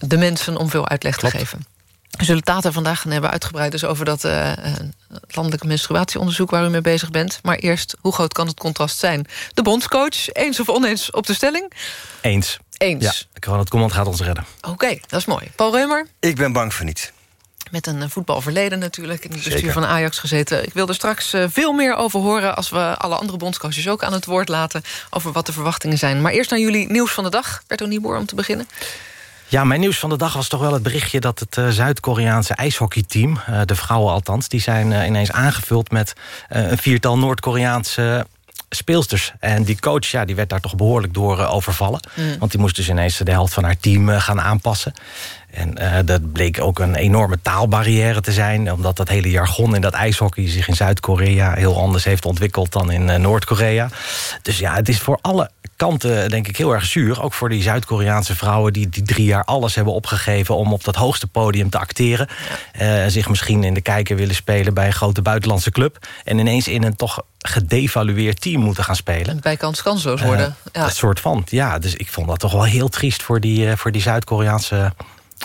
de mensen om veel uitleg Klopt. te geven. We zullen het later vandaag gaan hebben uitgebreid... dus over dat uh, landelijke menstruatieonderzoek waar u mee bezig bent. Maar eerst, hoe groot kan het contrast zijn? De bondscoach, eens of oneens op de stelling? Eens. Eens. Ja, Ronald Koeman gaat ons redden. Oké, dat is mooi. Paul Reumer? Ik ben bang voor niet. Met een voetbalverleden natuurlijk, in het bestuur van Ajax gezeten. Ik wil er straks veel meer over horen... als we alle andere bondscoaches ook aan het woord laten... over wat de verwachtingen zijn. Maar eerst naar jullie nieuws van de dag. Berto Nieboer, om te beginnen. Ja, mijn nieuws van de dag was toch wel het berichtje... dat het uh, Zuid-Koreaanse ijshockeyteam, de vrouwen althans... die zijn ineens aangevuld met een viertal Noord-Koreaanse speelsters. En die coach ja, die werd daar toch behoorlijk door overvallen. Mm. Want die moest dus ineens de helft van haar team gaan aanpassen. En uh, dat bleek ook een enorme taalbarrière te zijn... omdat dat hele jargon in dat ijshockey zich in Zuid-Korea... heel anders heeft ontwikkeld dan in uh, Noord-Korea. Dus ja, het is voor alle kanten denk ik heel erg zuur. Ook voor die Zuid-Koreaanse vrouwen die, die drie jaar alles hebben opgegeven... om op dat hoogste podium te acteren. Uh, zich misschien in de kijker willen spelen bij een grote buitenlandse club. En ineens in een toch gedevalueerd team moeten gaan spelen. Bijkans kansloos worden. ja. Dat soort van, ja. Dus ik vond dat toch wel heel triest voor die, voor die Zuid-Koreaanse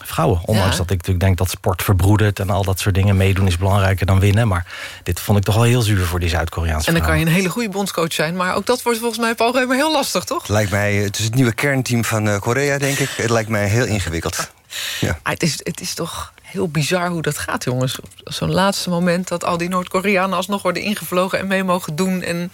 vrouwen. Ondanks ja. dat ik natuurlijk denk dat sport verbroedert... en al dat soort dingen meedoen is belangrijker dan winnen. Maar dit vond ik toch wel heel zuur voor die Zuid-Koreaanse En dan kan je een hele goede bondscoach zijn. Maar ook dat wordt volgens mij Paul Reumer heel lastig, toch? Het lijkt mij, het is het nieuwe kernteam van uh, Korea, denk ik. Het lijkt mij heel ingewikkeld. Ja. Ah, het, is, het is toch heel bizar hoe dat gaat, jongens. Op zo'n laatste moment dat al die Noord-Koreanen... alsnog worden ingevlogen en mee mogen doen. En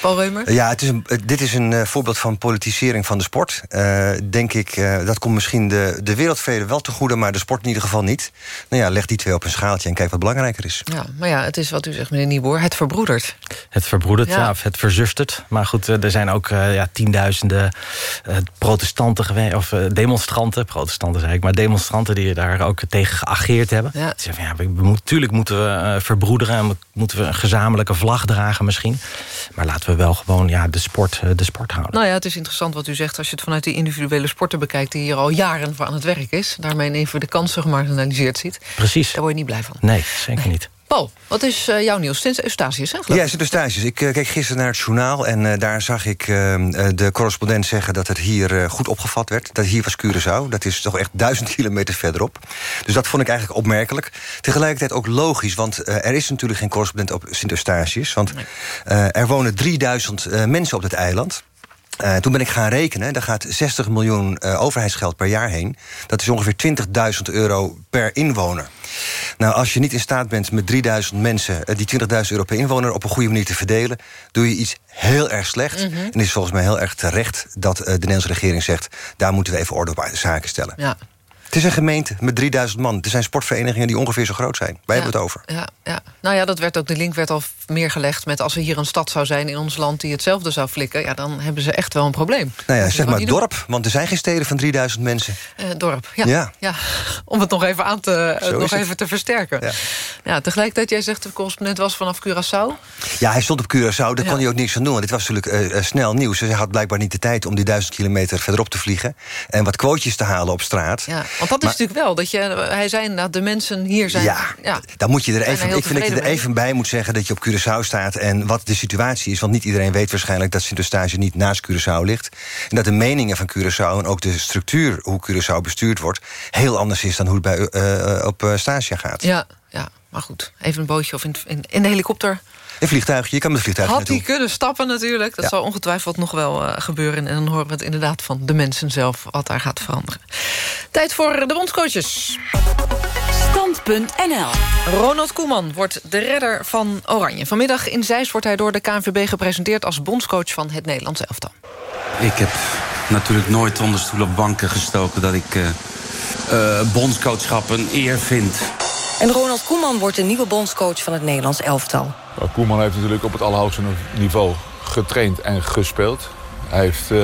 Paul? Ja, het is een, dit is een uh, voorbeeld van politisering van de sport. Uh, denk ik, uh, dat komt misschien de, de wereldvrede wel te goede... maar de sport in ieder geval niet. Nou ja, leg die twee op een schaaltje en kijk wat belangrijker is. Ja, maar ja, het is wat u zegt, meneer Nieboer, het verbroedert. Het verbroedert, ja, ja het verzustert. Maar goed, er zijn ook ja, tienduizenden protestanten geweest... of demonstranten, protestanten zei ik... maar demonstranten die daar ook tegen geageerd hebben. Ja. Zeggen, ja, we, we, natuurlijk moeten we uh, verbroederen... en moeten we een gezamenlijke vlag dragen misschien. Maar laten we wel gewoon ja, de, sport, uh, de sport houden. Nou ja, het is interessant wat u zegt... als je het vanuit die individuele sporten bekijkt... die hier al jaren voor aan het werk is. Daarmee even de kansen gemarginaliseerd ziet. Precies. Daar word je niet blij van. Nee, zeker nee. niet. Paul, wat is uh, jouw nieuws? Sinds Eustatius, hè? Ja, sinds Eustatius. Ik uh, keek gisteren naar het journaal... en uh, daar zag ik de correspondent zeggen dat het hier goed opgevat werd. Dat hier was Curaçao. Dat is toch echt duizend kilometer verderop. Dus dat vond ik eigenlijk opmerkelijk. Tegelijkertijd ook logisch, want er is natuurlijk geen correspondent op Sint Eustatius. Want er wonen 3000 mensen op het eiland... Uh, toen ben ik gaan rekenen. Daar gaat 60 miljoen uh, overheidsgeld per jaar heen. Dat is ongeveer 20.000 euro per inwoner. Nou, als je niet in staat bent met 3000 mensen... Uh, die 20.000 euro per inwoner op een goede manier te verdelen... doe je iets heel erg slecht. Mm -hmm. En is volgens mij heel erg terecht dat de Nederlandse regering zegt... daar moeten we even orde op zaken stellen. Ja. Het is een gemeente met 3000 man. Er zijn sportverenigingen die ongeveer zo groot zijn. Wij ja, hebben het over. Ja, ja. Nou ja, dat werd ook, de link werd al meer gelegd met... als er hier een stad zou zijn in ons land die hetzelfde zou flikken... ja, dan hebben ze echt wel een probleem. Nou ja, zeg maar dorp, doen? want er zijn geen steden van 3000 mensen. Uh, dorp, ja. ja. ja. Om het nog even, aan te, uh, nog even te versterken. Ja. ja. tegelijkertijd, jij zegt de correspondent was vanaf Curaçao. Ja, hij stond op Curaçao, daar kon hij ook niks aan doen. Want dit was natuurlijk uh, snel nieuws. Dus hij had blijkbaar niet de tijd om die duizend kilometer verderop te vliegen... en wat quotejes te halen op straat. Ja, want dat is maar, natuurlijk wel... Dat je, hij zei dat de mensen hier zijn... Ja, ja dan moet je er even... Ik vind dat je er even bij moet zeggen dat je op Curaçao staat... en wat de situatie is. Want niet iedereen weet waarschijnlijk dat Sint-Eustatius niet naast Curaçao ligt. En dat de meningen van Curaçao en ook de structuur... hoe Curaçao bestuurd wordt... heel anders is dan hoe het bij, uh, op uh, Stasia gaat. Ja, ja, maar goed. Even een bootje of in, in, in de helikopter... Een vliegtuigje, je kan met een vliegtuig Had hij kunnen stappen natuurlijk. Dat ja. zal ongetwijfeld nog wel uh, gebeuren. En dan horen we het inderdaad van de mensen zelf... wat daar gaat veranderen. Tijd voor de bondscoaches. Stand.nl Ronald Koeman wordt de redder van Oranje. Vanmiddag in Zeist wordt hij door de KNVB gepresenteerd... als bondscoach van het Nederlands elftal. Ik heb natuurlijk nooit onder stoel op banken gestoken... dat ik uh, uh, bondscoachschap een eer vind... En Ronald Koeman wordt de nieuwe bondscoach van het Nederlands elftal. Nou, Koeman heeft natuurlijk op het allerhoogste niveau getraind en gespeeld. Hij heeft uh,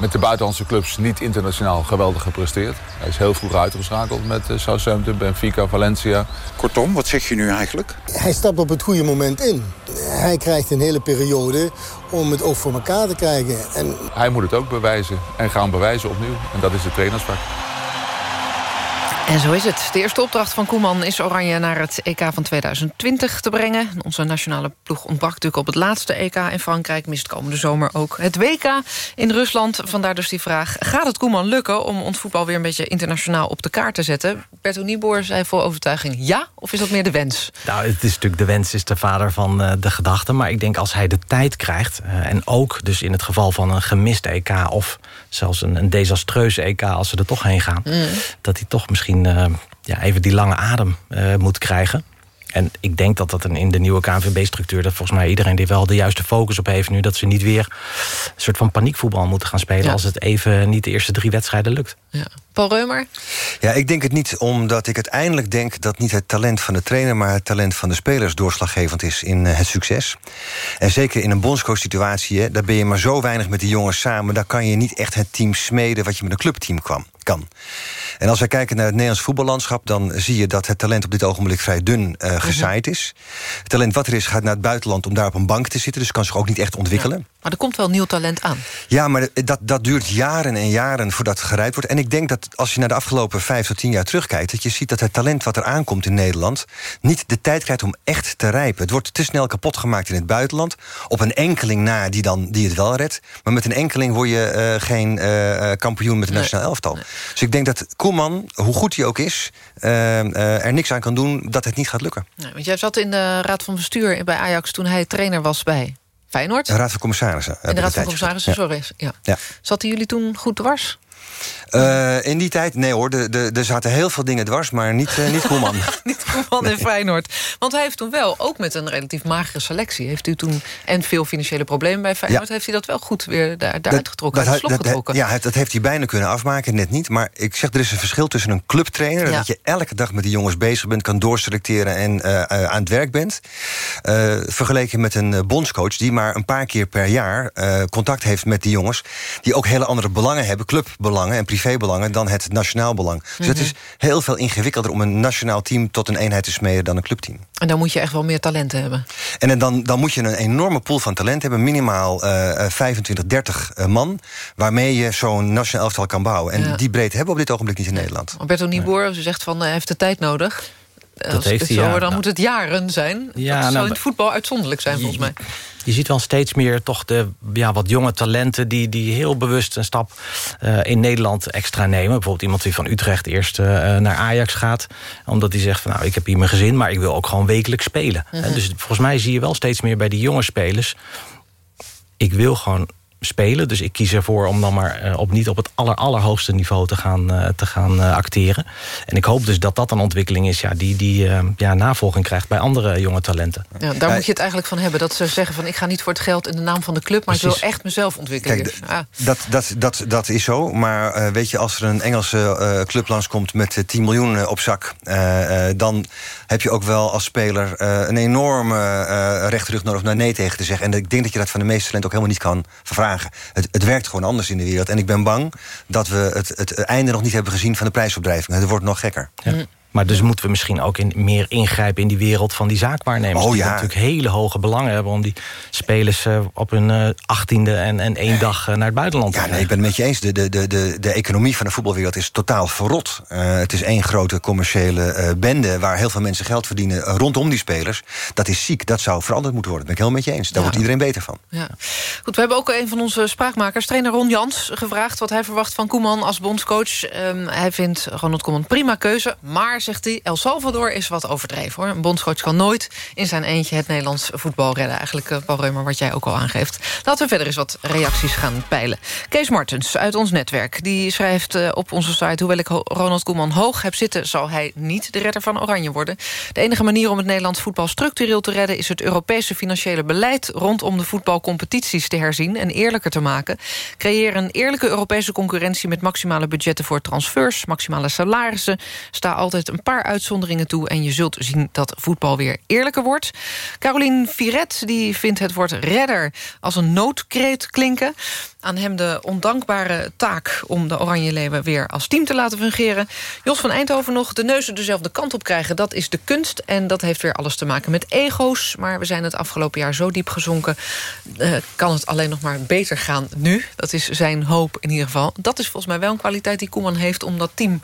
met de buitenlandse clubs niet internationaal geweldig gepresteerd. Hij is heel vroeg uitgeschakeld met uh, Southampton, Benfica, Valencia. Kortom, wat zeg je nu eigenlijk? Hij stapt op het goede moment in. Hij krijgt een hele periode om het ook voor elkaar te krijgen. En... Hij moet het ook bewijzen en gaan bewijzen opnieuw. En dat is het trainersvak. En zo is het. De eerste opdracht van Koeman is Oranje naar het EK van 2020 te brengen. Onze nationale ploeg ontbrak natuurlijk op het laatste EK in Frankrijk. Mist komende zomer ook het WK in Rusland. Vandaar dus die vraag, gaat het Koeman lukken... om ons voetbal weer een beetje internationaal op de kaart te zetten? Berto Nieboer zei vol overtuiging ja, of is dat meer de wens? Nou, het is natuurlijk de wens is de vader van uh, de gedachte. Maar ik denk als hij de tijd krijgt... Uh, en ook dus in het geval van een gemist EK... of zelfs een, een desastreuze EK als ze er toch heen gaan... Mm. dat hij toch misschien uh, ja, even die lange adem uh, moet krijgen. En ik denk dat dat in de nieuwe KNVB-structuur... dat volgens mij iedereen die wel de juiste focus op heeft nu... dat ze niet weer een soort van paniekvoetbal moeten gaan spelen... Ja. als het even niet de eerste drie wedstrijden lukt. Ja. Paul Reumer? Ja, ik denk het niet, omdat ik uiteindelijk denk... dat niet het talent van de trainer... maar het talent van de spelers doorslaggevend is in uh, het succes. En zeker in een bondscoach-situatie... daar ben je maar zo weinig met die jongens samen... daar kan je niet echt het team smeden... wat je met een clubteam kwam, kan. En als wij kijken naar het Nederlands voetballandschap... dan zie je dat het talent op dit ogenblik vrij dun uh, gezaaid is. Het talent wat er is gaat naar het buitenland om daar op een bank te zitten... dus kan zich ook niet echt ontwikkelen. Ja, maar er komt wel nieuw talent aan. Ja, maar dat, dat duurt jaren en jaren voordat het gerijpt wordt. En ik denk dat als je naar de afgelopen vijf tot tien jaar terugkijkt... dat je ziet dat het talent wat er aankomt in Nederland... niet de tijd krijgt om echt te rijpen. Het wordt te snel kapot gemaakt in het buitenland. Op een enkeling na die, dan, die het wel redt. Maar met een enkeling word je uh, geen uh, kampioen met een nationaal elftal. Nee. Dus ik denk dat Koeman, hoe goed hij ook is... Uh, er niks aan kan doen dat het niet gaat lukken. Nee, want jij zat in de raad van bestuur bij Ajax... toen hij trainer was bij Feyenoord. De raad van commissarissen. In de raad van commissarissen, sorry. Ja. Ja. Zaten jullie toen goed dwars? Uh, in die tijd, nee hoor, er zaten heel veel dingen dwars... maar niet, uh, niet Koeman. niet Koeman nee. en Feyenoord. Want hij heeft toen wel, ook met een relatief magere selectie... heeft u toen, en veel financiële problemen bij Feyenoord... Ja. heeft hij dat wel goed weer daar, daaruit getrokken, dat, dat, getrokken. Ja, dat heeft hij bijna kunnen afmaken, net niet. Maar ik zeg, er is een verschil tussen een clubtrainer... Ja. dat je elke dag met die jongens bezig bent... kan doorselecteren en uh, aan het werk bent... vergeleken met een bondscoach... die maar een paar keer per jaar contact heeft met die jongens... die ook hele andere belangen hebben, clubbelangen en privébelangen dan het nationaal belang. Dus mm -hmm. het is heel veel ingewikkelder om een nationaal team tot een eenheid te smeden dan een clubteam. En dan moet je echt wel meer talenten hebben. En dan, dan moet je een enorme pool van talent hebben, minimaal uh, 25, 30 uh, man, waarmee je zo'n nationaal elftal kan bouwen. En ja. die breedte hebben we op dit ogenblik niet in nee. Nederland. Alberto Nieboer, nee. ze zegt van hij heeft de tijd nodig. Dat Als heeft hij, zo, ja. dan nou. moet het jaren zijn. Ja, dat nou, zou in het voetbal uitzonderlijk zijn, volgens mij. Je ziet wel steeds meer toch de ja, wat jonge talenten... die, die heel bewust een stap uh, in Nederland extra nemen. Bijvoorbeeld iemand die van Utrecht eerst uh, naar Ajax gaat. Omdat hij zegt van nou, ik heb hier mijn gezin... maar ik wil ook gewoon wekelijks spelen. Mm -hmm. Dus volgens mij zie je wel steeds meer bij die jonge spelers... ik wil gewoon spelen. Dus ik kies ervoor om dan maar uh, op niet op het aller, allerhoogste niveau te gaan, uh, te gaan uh, acteren. En ik hoop dus dat dat een ontwikkeling is ja, die, die ja, navolging krijgt bij andere jonge talenten. Ja, daar moet je het eigenlijk van hebben. Dat ze zeggen van ik ga niet voor het geld in de naam van de club... maar Precies. ik wil echt mezelf ontwikkelen. Kijk, dat, dat, dat, dat is zo. Maar weet je, als er een Engelse club langskomt met 10 miljoen op zak... dan heb je ook wel als speler een enorme rechterrug nodig om daar nee tegen te zeggen. En ik denk dat je dat van de meeste talent ook helemaal niet kan vragen. Het, het, werkt gewoon anders in de wereld. En ik ben bang dat we het, het einde nog niet hebben gezien van de prijsopdrijving. Het wordt nog gekker. Ja. Maar dus moeten we misschien ook in, meer ingrijpen in die wereld van die zaakwaarnemers. Oh, die ja. natuurlijk hele hoge belangen hebben om die spelers uh, op hun achttiende uh, en, en één dag uh, naar het buitenland ja, te nee, ik ben het met je eens. De, de, de, de, de economie van de voetbalwereld is totaal verrot. het is één grote commerciële bende waar heel veel mensen geld verdienen rondom die spelers. Dat is ziek, dat zou veranderd moeten worden. Dat ben ik helemaal met je eens. Daar ja. wordt iedereen beter van. Ja. Goed, we hebben ook een van onze spraakmakers, trainer Ron Jans, gevraagd wat hij verwacht van Koeman als bondscoach. Um, hij vindt Ronald Koeman prima keuze, maar zegt hij, El Salvador is wat overdreven. hoor. Een bondscoach kan nooit in zijn eentje het Nederlands voetbal redden. Eigenlijk, uh, Paul Reumer, wat jij ook al aangeeft. Laten we verder eens wat reacties gaan peilen. Kees Martens uit ons netwerk, die schrijft uh, op onze site... hoewel ik Ronald Koeman hoog heb zitten... zal hij niet de redder van Oranje worden. De enige manier om het Nederlands voetbal structureel te redden... is het Europese financiële beleid rondom de voetbalcompetities te herzien... en eerlijker te maken. Creëer een eerlijke Europese concurrentie... met maximale budgetten voor transfers, maximale salarissen. Sta altijd een paar uitzonderingen toe... en je zult zien dat voetbal weer eerlijker wordt. Caroline Viret die vindt het woord redder als een noodkreet klinken. Aan hem de ondankbare taak om de Oranje Leeuwen weer als team te laten fungeren. Jos van Eindhoven nog, de neuzen dezelfde kant op krijgen... dat is de kunst en dat heeft weer alles te maken met ego's. Maar we zijn het afgelopen jaar zo diep gezonken... Uh, kan het alleen nog maar beter gaan nu. Dat is zijn hoop in ieder geval. Dat is volgens mij wel een kwaliteit die Koeman heeft om dat team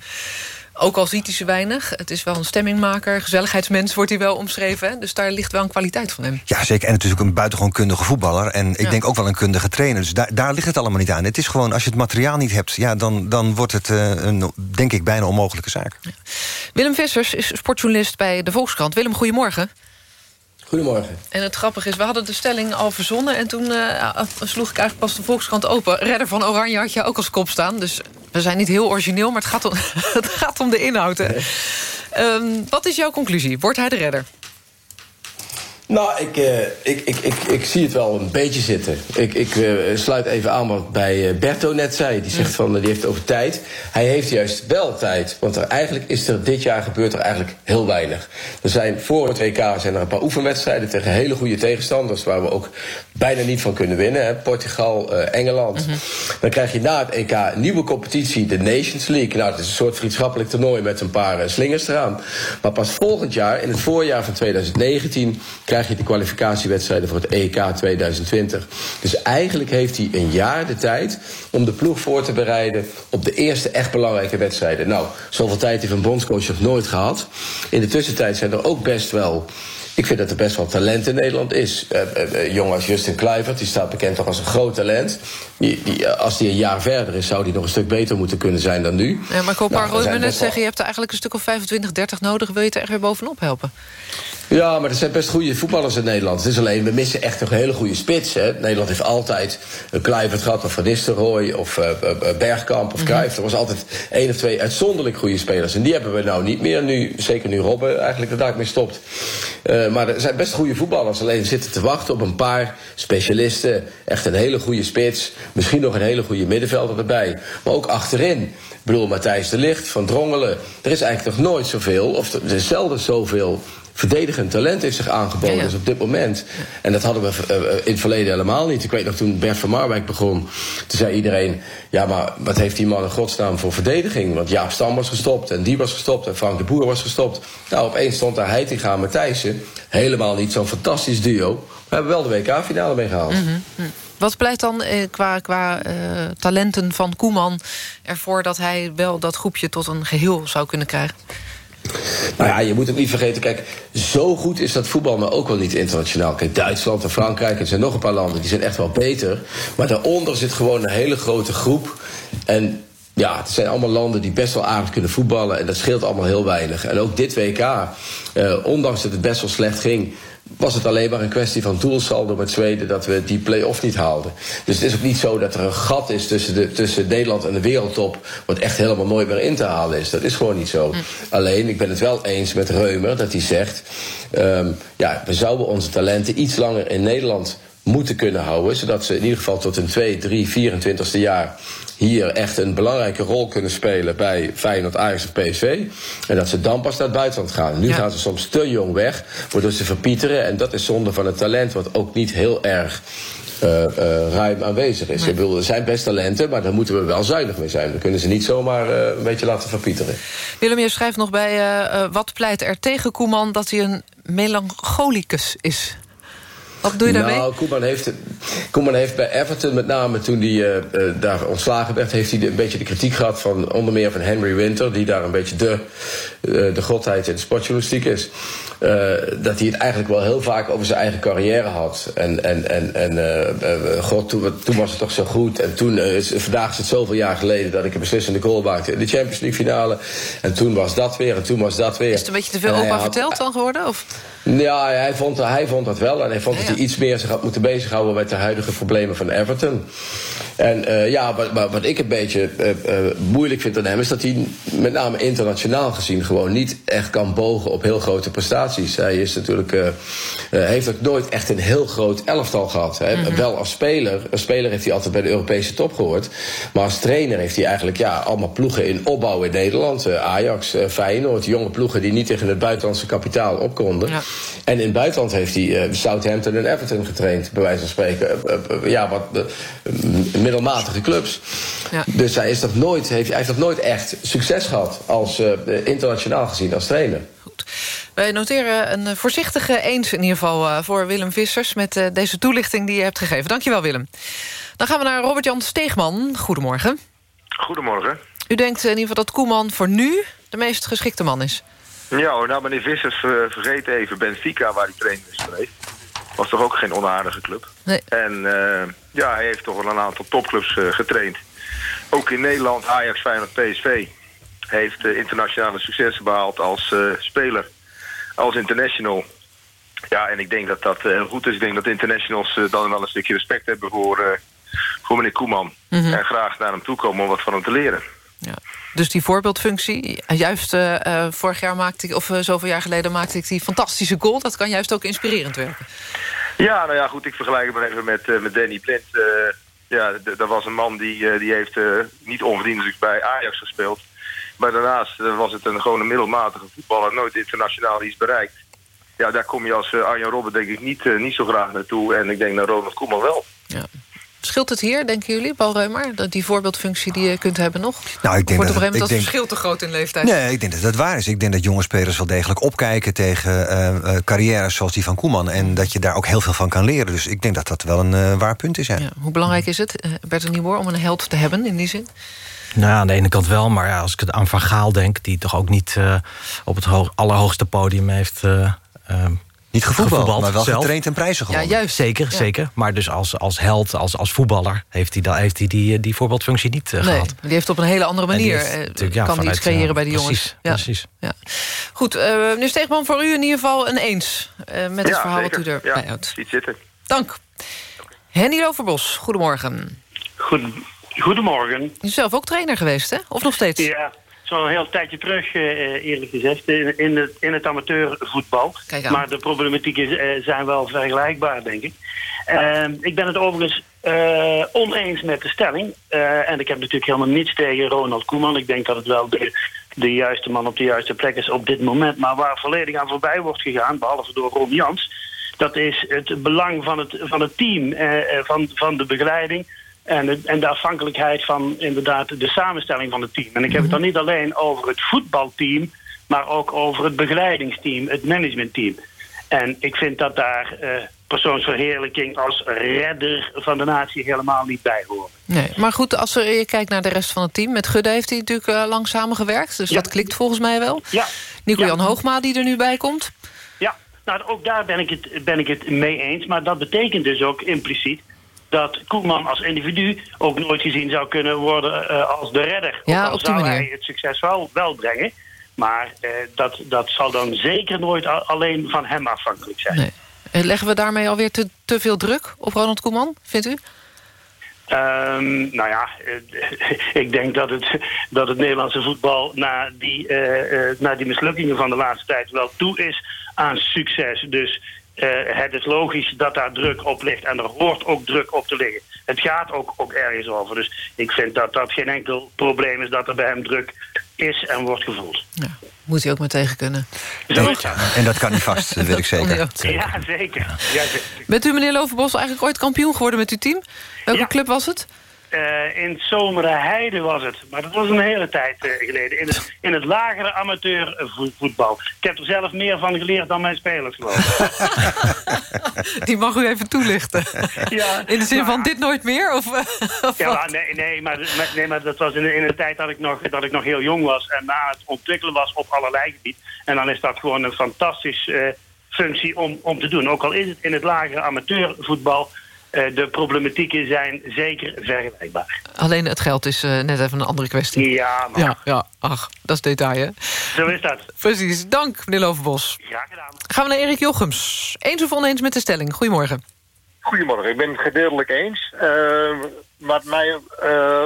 Ook al ziet hij ze weinig. Het is wel een stemmingmaker, gezelligheidsmens wordt hij wel omschreven. Hè? Dus daar ligt wel een kwaliteit van hem. Ja, zeker. En het is ook een buitengewoon kundige voetballer. En ik Ja. denk ook wel een kundige trainer. Dus daar, daar ligt het allemaal niet aan. Het is gewoon, als je het materiaal niet hebt... Ja, dan, dan wordt het, eh, een, denk ik, bijna onmogelijke zaak. Willem Vissers is sportjournalist bij de Volkskrant. Willem, goedemorgen. Goedemorgen. En het grappige is, we hadden de stelling al verzonnen... en toen eh, sloeg ik eigenlijk pas de Volkskrant open. Redder van Oranje had je ook als kop staan. Dus we zijn niet heel origineel, maar het gaat om, het gaat om de inhoud. hè. Ehm, wat is jouw conclusie? Wordt hij de redder? Nou, ik, eh, ik, ik, ik, ik zie het wel een beetje zitten. Ik, ik eh, sluit even aan wat bij eh, Berto net zei. Die zegt van, eh, die heeft over tijd. Hij heeft juist wel tijd. Want er, eigenlijk is er dit jaar gebeurt er eigenlijk heel weinig. Er zijn voor het WK zijn er een paar oefenwedstrijden tegen hele goede tegenstanders... waar we ook bijna niet van kunnen winnen. Hè. Portugal, eh, Engeland. Dan krijg je na het EK een nieuwe competitie, de Nations League. Nou, dat is een soort vriendschappelijk toernooi met een paar eh, slingers eraan. Maar pas volgend jaar, in het voorjaar van 2019... krijg je de kwalificatiewedstrijden voor het EK 2020. Dus eigenlijk heeft hij een jaar de tijd om de ploeg voor te bereiden... op de eerste echt belangrijke wedstrijden. Nou, zoveel tijd heeft een bondscoach nog nooit gehad. In de tussentijd zijn er ook best wel... Ik vind dat er best wel talent in Nederland is. Eh, eh, jong als Justin Kluivert, die staat bekend toch als een groot talent. Die, die, als die een jaar verder is, zou die nog een stuk beter moeten kunnen zijn dan nu. Ja, maar ik hoor Nou, net zeggen... je hebt er eigenlijk een stuk of 25, 30 nodig... wil je het er echt weer bovenop helpen? Ja, maar er zijn best goede voetballers in Nederland. Het is alleen, we missen echt een hele goede spits. Hè. Nederland heeft altijd een Kluivert gehad, of Van Nistelrooy... of eh, eh, Bergkamp of Cruijff. Er was altijd één of twee uitzonderlijk goede spelers. En die hebben we nou niet meer. Nu, zeker nu Robben eigenlijk er daar mee stopt. Eh, maar er zijn best goede voetballers. Alleen we zitten te wachten op een paar specialisten. Echt een hele goede spits. Misschien nog een hele goede middenvelder erbij. Maar ook achterin. Ik bedoel, Matthijs de Ligt, Van Drongelen. Er is eigenlijk nog nooit zoveel, of er is zelden zoveel verdedigend talent heeft zich aangeboden Ja, ja. als op dit moment. En dat hadden we eh, eh, in het verleden helemaal niet. Ik weet nog toen Bert van Marwijk begon, toen zei iedereen... ja, maar wat heeft die man in godsnaam voor verdediging? Want Jaap Stam was gestopt en die was gestopt en Frank de Boer was gestopt. Nou, opeens stond daar Heitinga en Matthijssen. Helemaal niet zo'n fantastisch duo. We hebben wel de WK-finale mee gehaald. Mhm, mhm. Wat pleit dan eh, qua, qua talenten van Koeman ervoor dat hij wel dat groepje tot een geheel zou kunnen krijgen? Nou ja, je moet het niet vergeten. Kijk, zo goed is dat voetbal nou ook wel niet internationaal. Kijk, Duitsland en Frankrijk, er zijn nog een paar landen... die zijn echt wel beter. Maar daaronder zit gewoon een hele grote groep. En ja, het zijn allemaal landen die best wel aardig kunnen voetballen. En dat scheelt allemaal heel weinig. En ook dit WK, eh, ondanks dat het best wel slecht ging was het alleen maar een kwestie van doelsaldo met Zweden... dat we die play-off niet haalden. Dus het is ook niet zo dat er een gat is tussen, de, tussen Nederland en de wereldtop... wat echt helemaal nooit meer in te halen is. Dat is gewoon niet zo. Alleen, ik ben het wel eens met Reumer dat hij zegt... ehm, ja, we zouden onze talenten iets langer in Nederland moeten kunnen houden... zodat ze in ieder geval tot hun 2, 3, 24ste jaar hier echt een belangrijke rol kunnen spelen bij Feyenoord, Ajax of PSV. En dat ze dan pas naar het buitenland gaan. Nu gaan ze soms te jong weg, waardoor ze verpieteren. En dat is zonde van het talent, wat ook niet heel erg eh, eh, ruim aanwezig is. Ik bedoel, er zijn best talenten, maar daar moeten we wel zuinig mee zijn. Dan kunnen ze niet zomaar eh, een beetje laten verpieteren. Willem, je schrijft nog bij wat pleit er tegen Koeman dat hij een melancholicus is. Wat doe je daarmee? Nou, Koeman heeft, Koeman heeft bij Everton, met name toen hij eh, eh, daar ontslagen werd... heeft hij de- een beetje de kritiek gehad van onder meer van Henry Winter... die daar een beetje de, eh, de godheid in de sportjournalistiek is. Dat hij het eigenlijk wel heel vaak over zijn eigen carrière had. En, en, en, en god, toen, toen was het toch zo goed. En toen, is, vandaag is het zoveel jaar geleden... dat ik een beslissende goal maakte in de Champions League finale. En toen was dat weer, en toen was dat weer. Is het een beetje te veel opa had- verteld dan geworden? Of? Ja, hij vond, hij vond dat wel. En hij vond dat hij iets meer zich had moeten bezighouden met de huidige problemen van Everton. En eh, ja, wat, wat, wat ik een beetje eh, eh, moeilijk vind aan hem... is dat hij met name internationaal gezien gewoon niet echt kan bogen op heel grote prestaties. Hij is natuurlijk, heeft ook nooit echt een heel groot elftal gehad. Hè. Mhm. Wel als speler. Als speler heeft hij altijd bij de Europese top gehoord. Maar als trainer heeft hij eigenlijk ja, allemaal ploegen in opbouw in Nederland. Ajax, Feyenoord, jonge ploegen die niet tegen het buitenlandse kapitaal op konden. En in het buitenland heeft hij eh, Southampton en Everton getraind, bij wijze van spreken. Eh, eh, ja, wat middelmatige clubs. Dus hij, is dat nooit, heeft, hij heeft dat nooit echt succes gehad, als, eh, internationaal gezien, als trainer. Wij noteren een voorzichtige eens in ieder geval eh, voor Willem Vissers... met eh, deze toelichting die je hebt gegeven. Dankjewel, Willem. Dan gaan we naar Robert-Jan Steegman. Goedemorgen. Goedemorgen. U denkt in ieder geval dat Koeman voor nu de meest geschikte man is. Ja, nou meneer Vissers, uh, vergeet even Benfica waar hij trainer is geweest. Was toch ook geen onaardige club. Nee. En uh, ja, hij heeft toch wel een aantal topclubs uh, getraind. Ook in Nederland, Ajax, Feyenoord, PSV. Hij heeft internationale successen behaald als speler, als international. Ja, en ik denk dat dat heel goed is. Ik denk dat internationals dan wel een stukje respect hebben voor, voor meneer Koeman. Mm -hmm. En graag naar hem toe komen om wat van hem te leren. Ja. Dus die voorbeeldfunctie, juist uh, vorig jaar maakte ik, of uh, zoveel jaar geleden maakte ik die fantastische goal. Dat kan juist ook inspirerend werken. Ja, nou ja, goed, ik vergelijk het maar even met, uh, met Danny Blind. ja, dat was een man die, die heeft niet onverdienstelijk bij Ajax gespeeld. Maar daarnaast was het een gewoon een middelmatige voetballer, nooit internationaal iets bereikt. Ja, daar kom je als Arjen Robben denk ik niet, niet zo graag naartoe. En ik denk naar Ronald Koeman wel. Ja. Scheelt het hier, denken jullie, Paul Reumer? Dat die voorbeeldfunctie die je kunt hebben nog? Nou, ik denk wordt op dat, een gegeven moment denk, verschil te groot in leeftijd? Nee, ik denk dat dat waar is. Ik denk dat jonge spelers wel degelijk opkijken tegen uh, uh, carrières zoals die van Koeman. En dat je daar ook heel veel van kan leren. Dus ik denk dat dat wel een uh, waar punt is. Ja. Ja, hoe belangrijk is het, Bert Nieuwboer, om een held te hebben in die zin? Nou, aan de ene kant wel, maar ja, als ik het aan Van Gaal denk... die toch ook niet op het hoog, allerhoogste podium heeft... Niet gevoetbald, maar wel zelf. getraind en prijzen gewonnen. Ja, juist. Zeker, Ja. zeker. Maar dus als, als held, als, als voetballer... heeft hij, heeft hij die, die voorbeeldfunctie niet uh, nee, gehad. die heeft op een hele andere die manier... heeft eh, ja, kan die iets creëren eh, bij de precies, jongens. Ja. precies. Ja. Goed, eh, meneer Steegman, voor u in ieder geval een eens... eh, met het verhaal zeker. wat u erbij Ja, houdt. ziet zitten. Dank. Henny Overbos, goedemorgen. Goedemorgen. U zelf ook trainer geweest, hè? Of nog steeds? Ja, zo'n heel tijdje terug, eh, eerlijk gezegd, in, het, in het amateurvoetbal. Maar de problematieken eh, zijn wel vergelijkbaar, denk ik. Eh, ik ben het overigens eh, oneens met de stelling. Eh, en ik heb natuurlijk helemaal niets tegen Ronald Koeman. Ik denk dat het wel de, de juiste man op de juiste plek is op dit moment. Maar waar volledig aan voorbij wordt gegaan, behalve door Ron Jans... dat is het belang van het, van het team, eh, eh, van, van de begeleiding... En de, en de afhankelijkheid van inderdaad de samenstelling van het team. En ik heb het dan niet alleen over het voetbalteam... maar ook over het begeleidingsteam, het managementteam. En ik vind dat daar eh, persoonsverheerlijking als redder van de natie helemaal niet bij horen. Nee, maar goed, als je kijkt naar de rest van het team... met Gudde heeft hij natuurlijk uh, lang samengewerkt. Dus dat klikt volgens mij wel. Ja. Nico-Jan Ja. Hoogma die er nu bij komt. Ja, nou ook daar ben ik, het, ben ik het mee eens. Maar dat betekent dus ook impliciet dat Koeman als individu ook nooit gezien zou kunnen worden eh, als de redder. Ja, Ook al op die zou hij het succes wel, wel brengen. Maar eh, dat, dat zal dan zeker nooit alleen van hem afhankelijk zijn. Nee. Eh, Leggen we daarmee alweer te, te veel druk op Ronald Koeman, vindt u? Ehm, nou ja, ik denk dat het, dat het Nederlandse voetbal na die, na die mislukkingen van de laatste tijd wel toe is aan succes. Dus het is logisch dat daar druk op ligt en er hoort ook druk op te liggen. Het gaat ook, ook ergens over. Dus ik vind dat dat geen enkel probleem is dat er bij hem druk is en wordt gevoeld. Moet hij ook maar tegen kunnen. En dat kan niet vast, dat weet ik zeker. Ja, zeker. Ja, zeker. Bent u, meneer Lovenbos, eigenlijk ooit kampioen geworden met uw team? Welke club was het? Eh, in Zomeren Heide was het. Maar dat was een hele tijd eh, geleden. In het, in het lagere amateurvoetbal. Ik heb er zelf meer van geleerd dan mijn spelers geloof ik. Die mag u even toelichten. Ja, In de zin van dit nooit meer? Of, of Ja, maar nee, nee, maar, maar- nee, maar dat was in, in een tijd dat ik, nog, dat ik nog heel jong was... en na het ontwikkelen was op allerlei gebied. En dan is dat gewoon een fantastische functie om, om te doen. Ook al is het in het lagere amateurvoetbal... eh, de problematieken zijn zeker vergelijkbaar. Alleen het geld is eh, net even een andere kwestie. Ja, maar Ja, ja, ach, dat is detail, hè? zo is dat. Precies, dank, meneer Lovenbos. Graag gedaan. Gaan we naar Erik Jochems. Eens of oneens met de stelling? Goedemorgen. Goedemorgen, ik ben het gedeeltelijk eens. Eh, wat mij eh,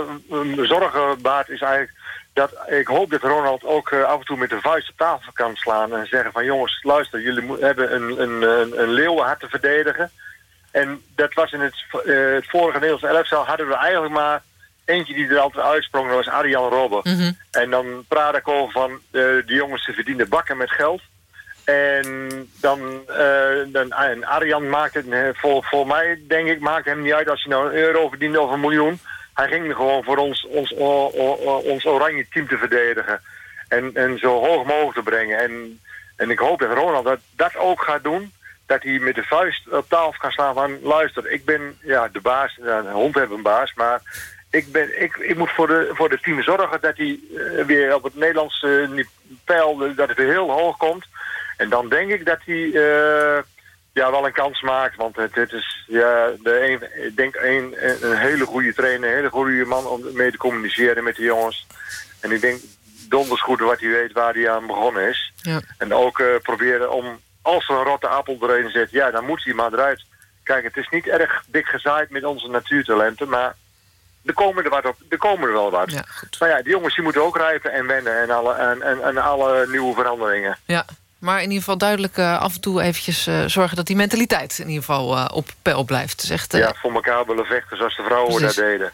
zorgen baart is eigenlijk dat ik hoop dat Ronald ook af en toe met de vuist op tafel kan slaan en zeggen van jongens, luister, jullie hebben een, een, een, een leeuwenhart te verdedigen. En dat was in het, eh, het vorige Nederlandse elftal hadden we eigenlijk maar eentje die er altijd uitsprong, dat was Arjan Robben. En dan praat ik over van eh, de jongens ze verdienen bakken met geld. En dan, eh, dan en Arjan maakt het, voor, voor mij denk ik, maakt hem niet uit als hij nou een euro verdient of een miljoen. Hij ging er gewoon voor ons, ons, o- o- o- ons oranje team te verdedigen. En, en zo hoog mogelijk te brengen. En, en ik hoop dat Ronald dat, dat ook gaat doen. Dat hij met de vuist op tafel gaat slaan van... luister, ik ben ja, de baas, een hond heeft een baas... maar ik, ben, ik, ik moet voor de, voor de team zorgen dat hij eh, weer op het Nederlandse uh, peil, dat het weer heel hoog komt. En dan denk ik dat hij uh, ja, wel een kans maakt. Want het, het is ja, de een, ik denk een, een hele goede trainer, een hele goede man om mee te communiceren met de jongens. En ik denk donders goed wat hij weet waar hij aan begonnen is. Ja. En ook uh, proberen om, als er een rotte appel erin zit, ja, dan moet hij maar eruit. Kijk, het is niet erg dik gezaaid met onze natuurtalenten, maar er komen er, wat op, er komen er wel wat. Ja, maar ja, die jongens die moeten ook rijpen en wennen en alle, en, en, en alle nieuwe veranderingen. Ja, maar in ieder geval duidelijk uh, af en toe eventjes uh, zorgen... dat die mentaliteit in ieder geval uh, op peil blijft. Dus echt, ja, voor elkaar willen vechten zoals de vrouwen Precies. dat deden.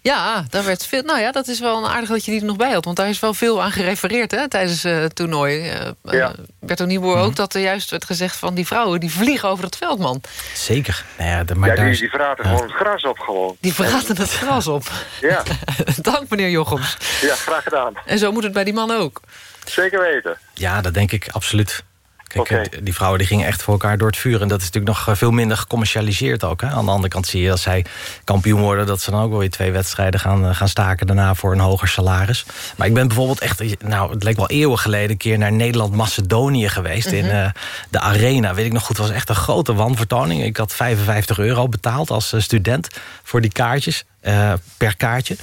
Ja, daar werd veel. Nou ja, dat is wel een aardig dat je die er nog bij had. Want daar is wel veel aan gerefereerd hè, tijdens het toernooi. Uh, ja. Mm -hmm. ook dat er juist werd gezegd van die vrouwen die vliegen over het veld, man. Zeker. Nou ja, de, maar ja, die, die vraten uh. gewoon het gras op gewoon. Die vraten het gras op. ja. Dank meneer Jochems. Ja, graag gedaan. En zo moet het bij die man ook. Zeker weten. Ja, dat denk ik absoluut. Kijk, okay. die vrouwen die gingen echt voor elkaar door het vuur. En dat is natuurlijk nog veel minder gecommercialiseerd ook. Hè? Aan de andere kant zie je als zij kampioen worden... dat ze dan ook wel weer twee wedstrijden gaan, gaan staken... daarna voor een hoger salaris. Maar ik ben bijvoorbeeld echt... nou, het leek wel eeuwen geleden... een keer naar Nederland-Macedonië geweest... Mm -hmm. in uh, de Arena. Weet ik nog goed, het was echt een grote wanvertoning. Ik had 55 euro betaald als student voor die kaartjes. Uh, per kaartje.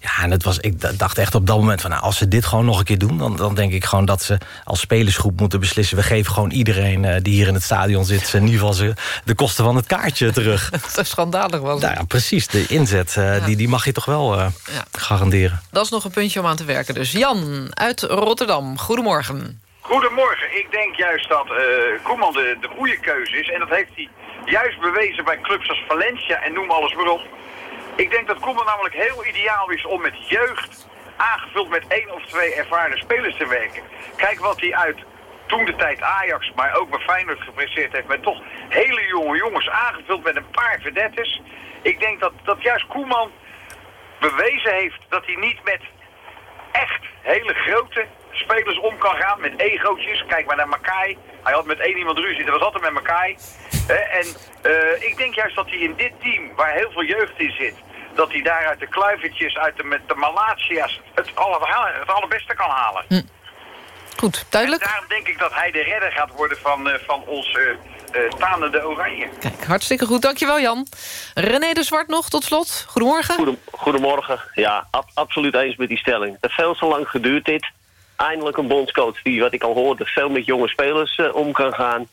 Ja, en het was, ik dacht echt op dat moment van... Nou, als ze dit gewoon nog een keer doen... Dan, dan denk ik gewoon dat ze als spelersgroep moeten beslissen... we geven gewoon iedereen uh, die hier in het stadion zit... in ieder geval ze, de kosten van het kaartje terug. dat is schandalig was nou, ja, Precies, de inzet uh, ja. die, die mag je toch wel ja. garanderen. Dat is nog een puntje om aan te werken. Dus Jan uit Rotterdam, goedemorgen. Goedemorgen. Ik denk juist dat Koeman de, de goede keuze is. En dat heeft hij juist bewezen bij clubs als Valencia en noem alles maar op. Ik denk dat Koeman namelijk heel ideaal is om met jeugd, aangevuld met één of twee ervaren spelers te werken. Kijk wat hij uit toen de tijd Ajax, maar ook bij Feyenoord gepresteerd heeft met toch hele jonge jongens, aangevuld met een paar vedettes. Ik denk dat, dat juist Koeman bewezen heeft dat hij niet met echt hele grote spelers om kan gaan met egootjes. Kijk maar naar Makai. Hij had met één iemand ruzie, dat was altijd met Makai. en uh, ik denk juist dat hij in dit team, waar heel veel jeugd in zit... dat hij daar uit de kluivertjes, uit de, met de Malatia's het, alle, het allerbeste kan halen. Hm. Goed, duidelijk. En daarom denk ik dat hij de redder gaat worden van, uh, van ons uh, tanende oranje. Kijk, hartstikke goed. Dankjewel Jan. René de Zwart nog, tot slot. Goedemorgen. Goedem goedemorgen. Ja, ab absoluut eens met die stelling. Het heeft veel te lang geduurd dit eindelijk een bondscoach die, wat ik al hoorde, veel met jonge spelers uh, om kan gaan.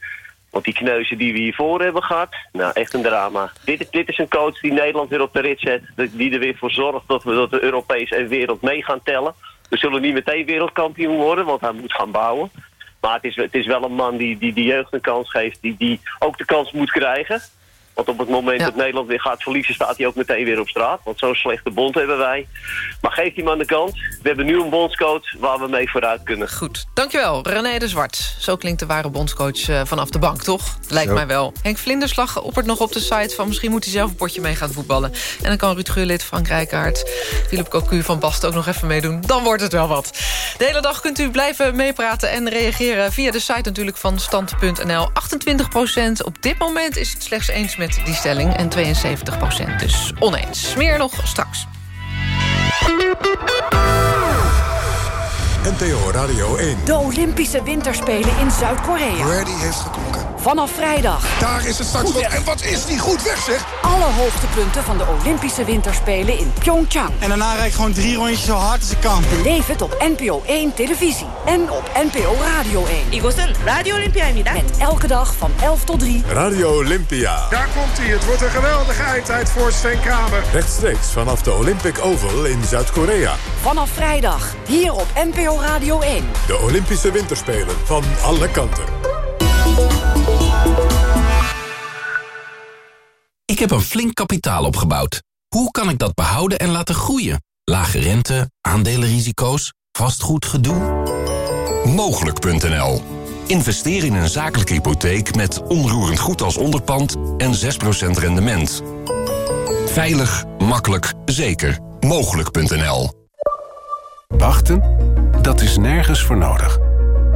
Want die kneuzen die we hiervoor hebben gehad, nou echt een drama. Dit, dit is een coach die Nederland weer op de rit zet. Die er weer voor zorgt dat we dat de Europees en wereld mee gaan tellen. We zullen niet meteen wereldkampioen worden, want hij moet gaan bouwen. Maar het is, het is wel een man die, die de jeugd een kans geeft, die, die ook de kans moet krijgen. Want op het moment ja. dat Nederland weer gaat verliezen... staat hij ook meteen weer op straat. Want zo'n slechte bond hebben wij. Maar geef hem aan de kant. We hebben nu een bondscoach waar we mee vooruit kunnen. Goed. Dankjewel, René de Zwart. Zo klinkt de ware bondscoach uh, vanaf de bank, toch? Lijkt Zo. mij wel. Henk Vlinderslag oppert nog op de site van... misschien moet hij zelf een potje mee gaan voetballen. En dan kan Ruud Gullit, Frank Rijkaard... Philip Cocu van Bast ook nog even meedoen. Dan wordt het wel wat. De hele dag kunt u blijven meepraten en reageren... via de site natuurlijk van stand.nl. 28% op dit moment is het slechts eens met die stelling en 72% dus oneens. Meer nog straks. NTO Radio 1. De Olympische Winterspelen in Zuid-Korea. Ready heeft geklonken. Vanaf vrijdag. Daar is het straks. Wat, en wat is die goed weg, zeg? Alle hoogtepunten van de Olympische Winterspelen in Pyeongchang. En daarna rijd ik gewoon drie rondjes zo hard als ik kan. Beleef het op NPO 1 televisie. En op NPO Radio 1. 이곳은 Radio Olympia입니다. Met elke dag van 11 tot 3. Radio Olympia. Daar komt hij. Het wordt een geweldige eindtijd voor Sven Kramer. Rechtstreeks vanaf de Olympic Oval in Zuid-Korea. Vanaf vrijdag. Hier op NPO Radio 1. De Olympische Winterspelen van alle kanten. Ik heb een flink kapitaal opgebouwd. Hoe kan ik dat behouden en laten groeien? Lage rente, aandelenrisico's, vastgoedgedoe? Mogelijk.nl Investeer in een zakelijke hypotheek met onroerend goed als onderpand en 6% rendement. Veilig, makkelijk, zeker. Mogelijk.nl Wachten? Dat is nergens voor nodig.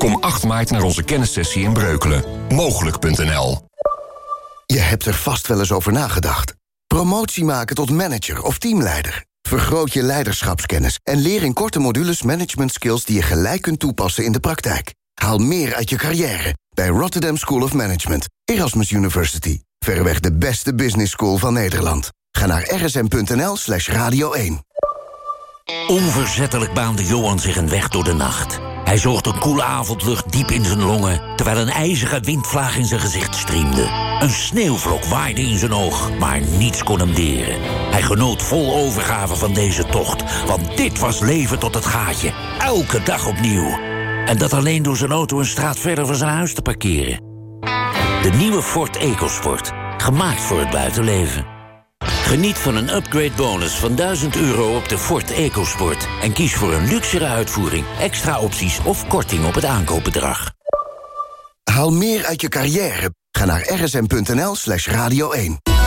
Kom 8 maart naar onze kennissessie in Breukelen. Mogelijk.nl Je hebt er vast wel eens over nagedacht. Promotie maken tot manager of teamleider. Vergroot je leiderschapskennis en leer in korte modules management skills die je gelijk kunt toepassen in de praktijk. Haal meer uit je carrière bij Rotterdam School of Management, Erasmus University. Verreweg de beste business school van Nederland. Ga naar rsm.nl slash radio 1. Onverzettelijk baande Johan zich een weg door de nacht. Hij zocht een koele avondlucht diep in zijn longen... terwijl een ijzige windvlaag in zijn gezicht striemde. Een sneeuwvlok waaide in zijn oog, maar niets kon hem deren. Hij genoot vol overgave van deze tocht, want dit was leven tot het gaatje. Elke dag opnieuw. En dat alleen door zijn auto een straat verder van zijn huis te parkeren. De nieuwe Ford EcoSport, gemaakt voor het buitenleven. Geniet van een upgrade bonus van 1000 euro op de Ford EcoSport. En kies voor een luxere uitvoering, extra opties of korting op het aankoopbedrag. Haal meer uit je carrière. Ga naar rsm.nl slash radio 1.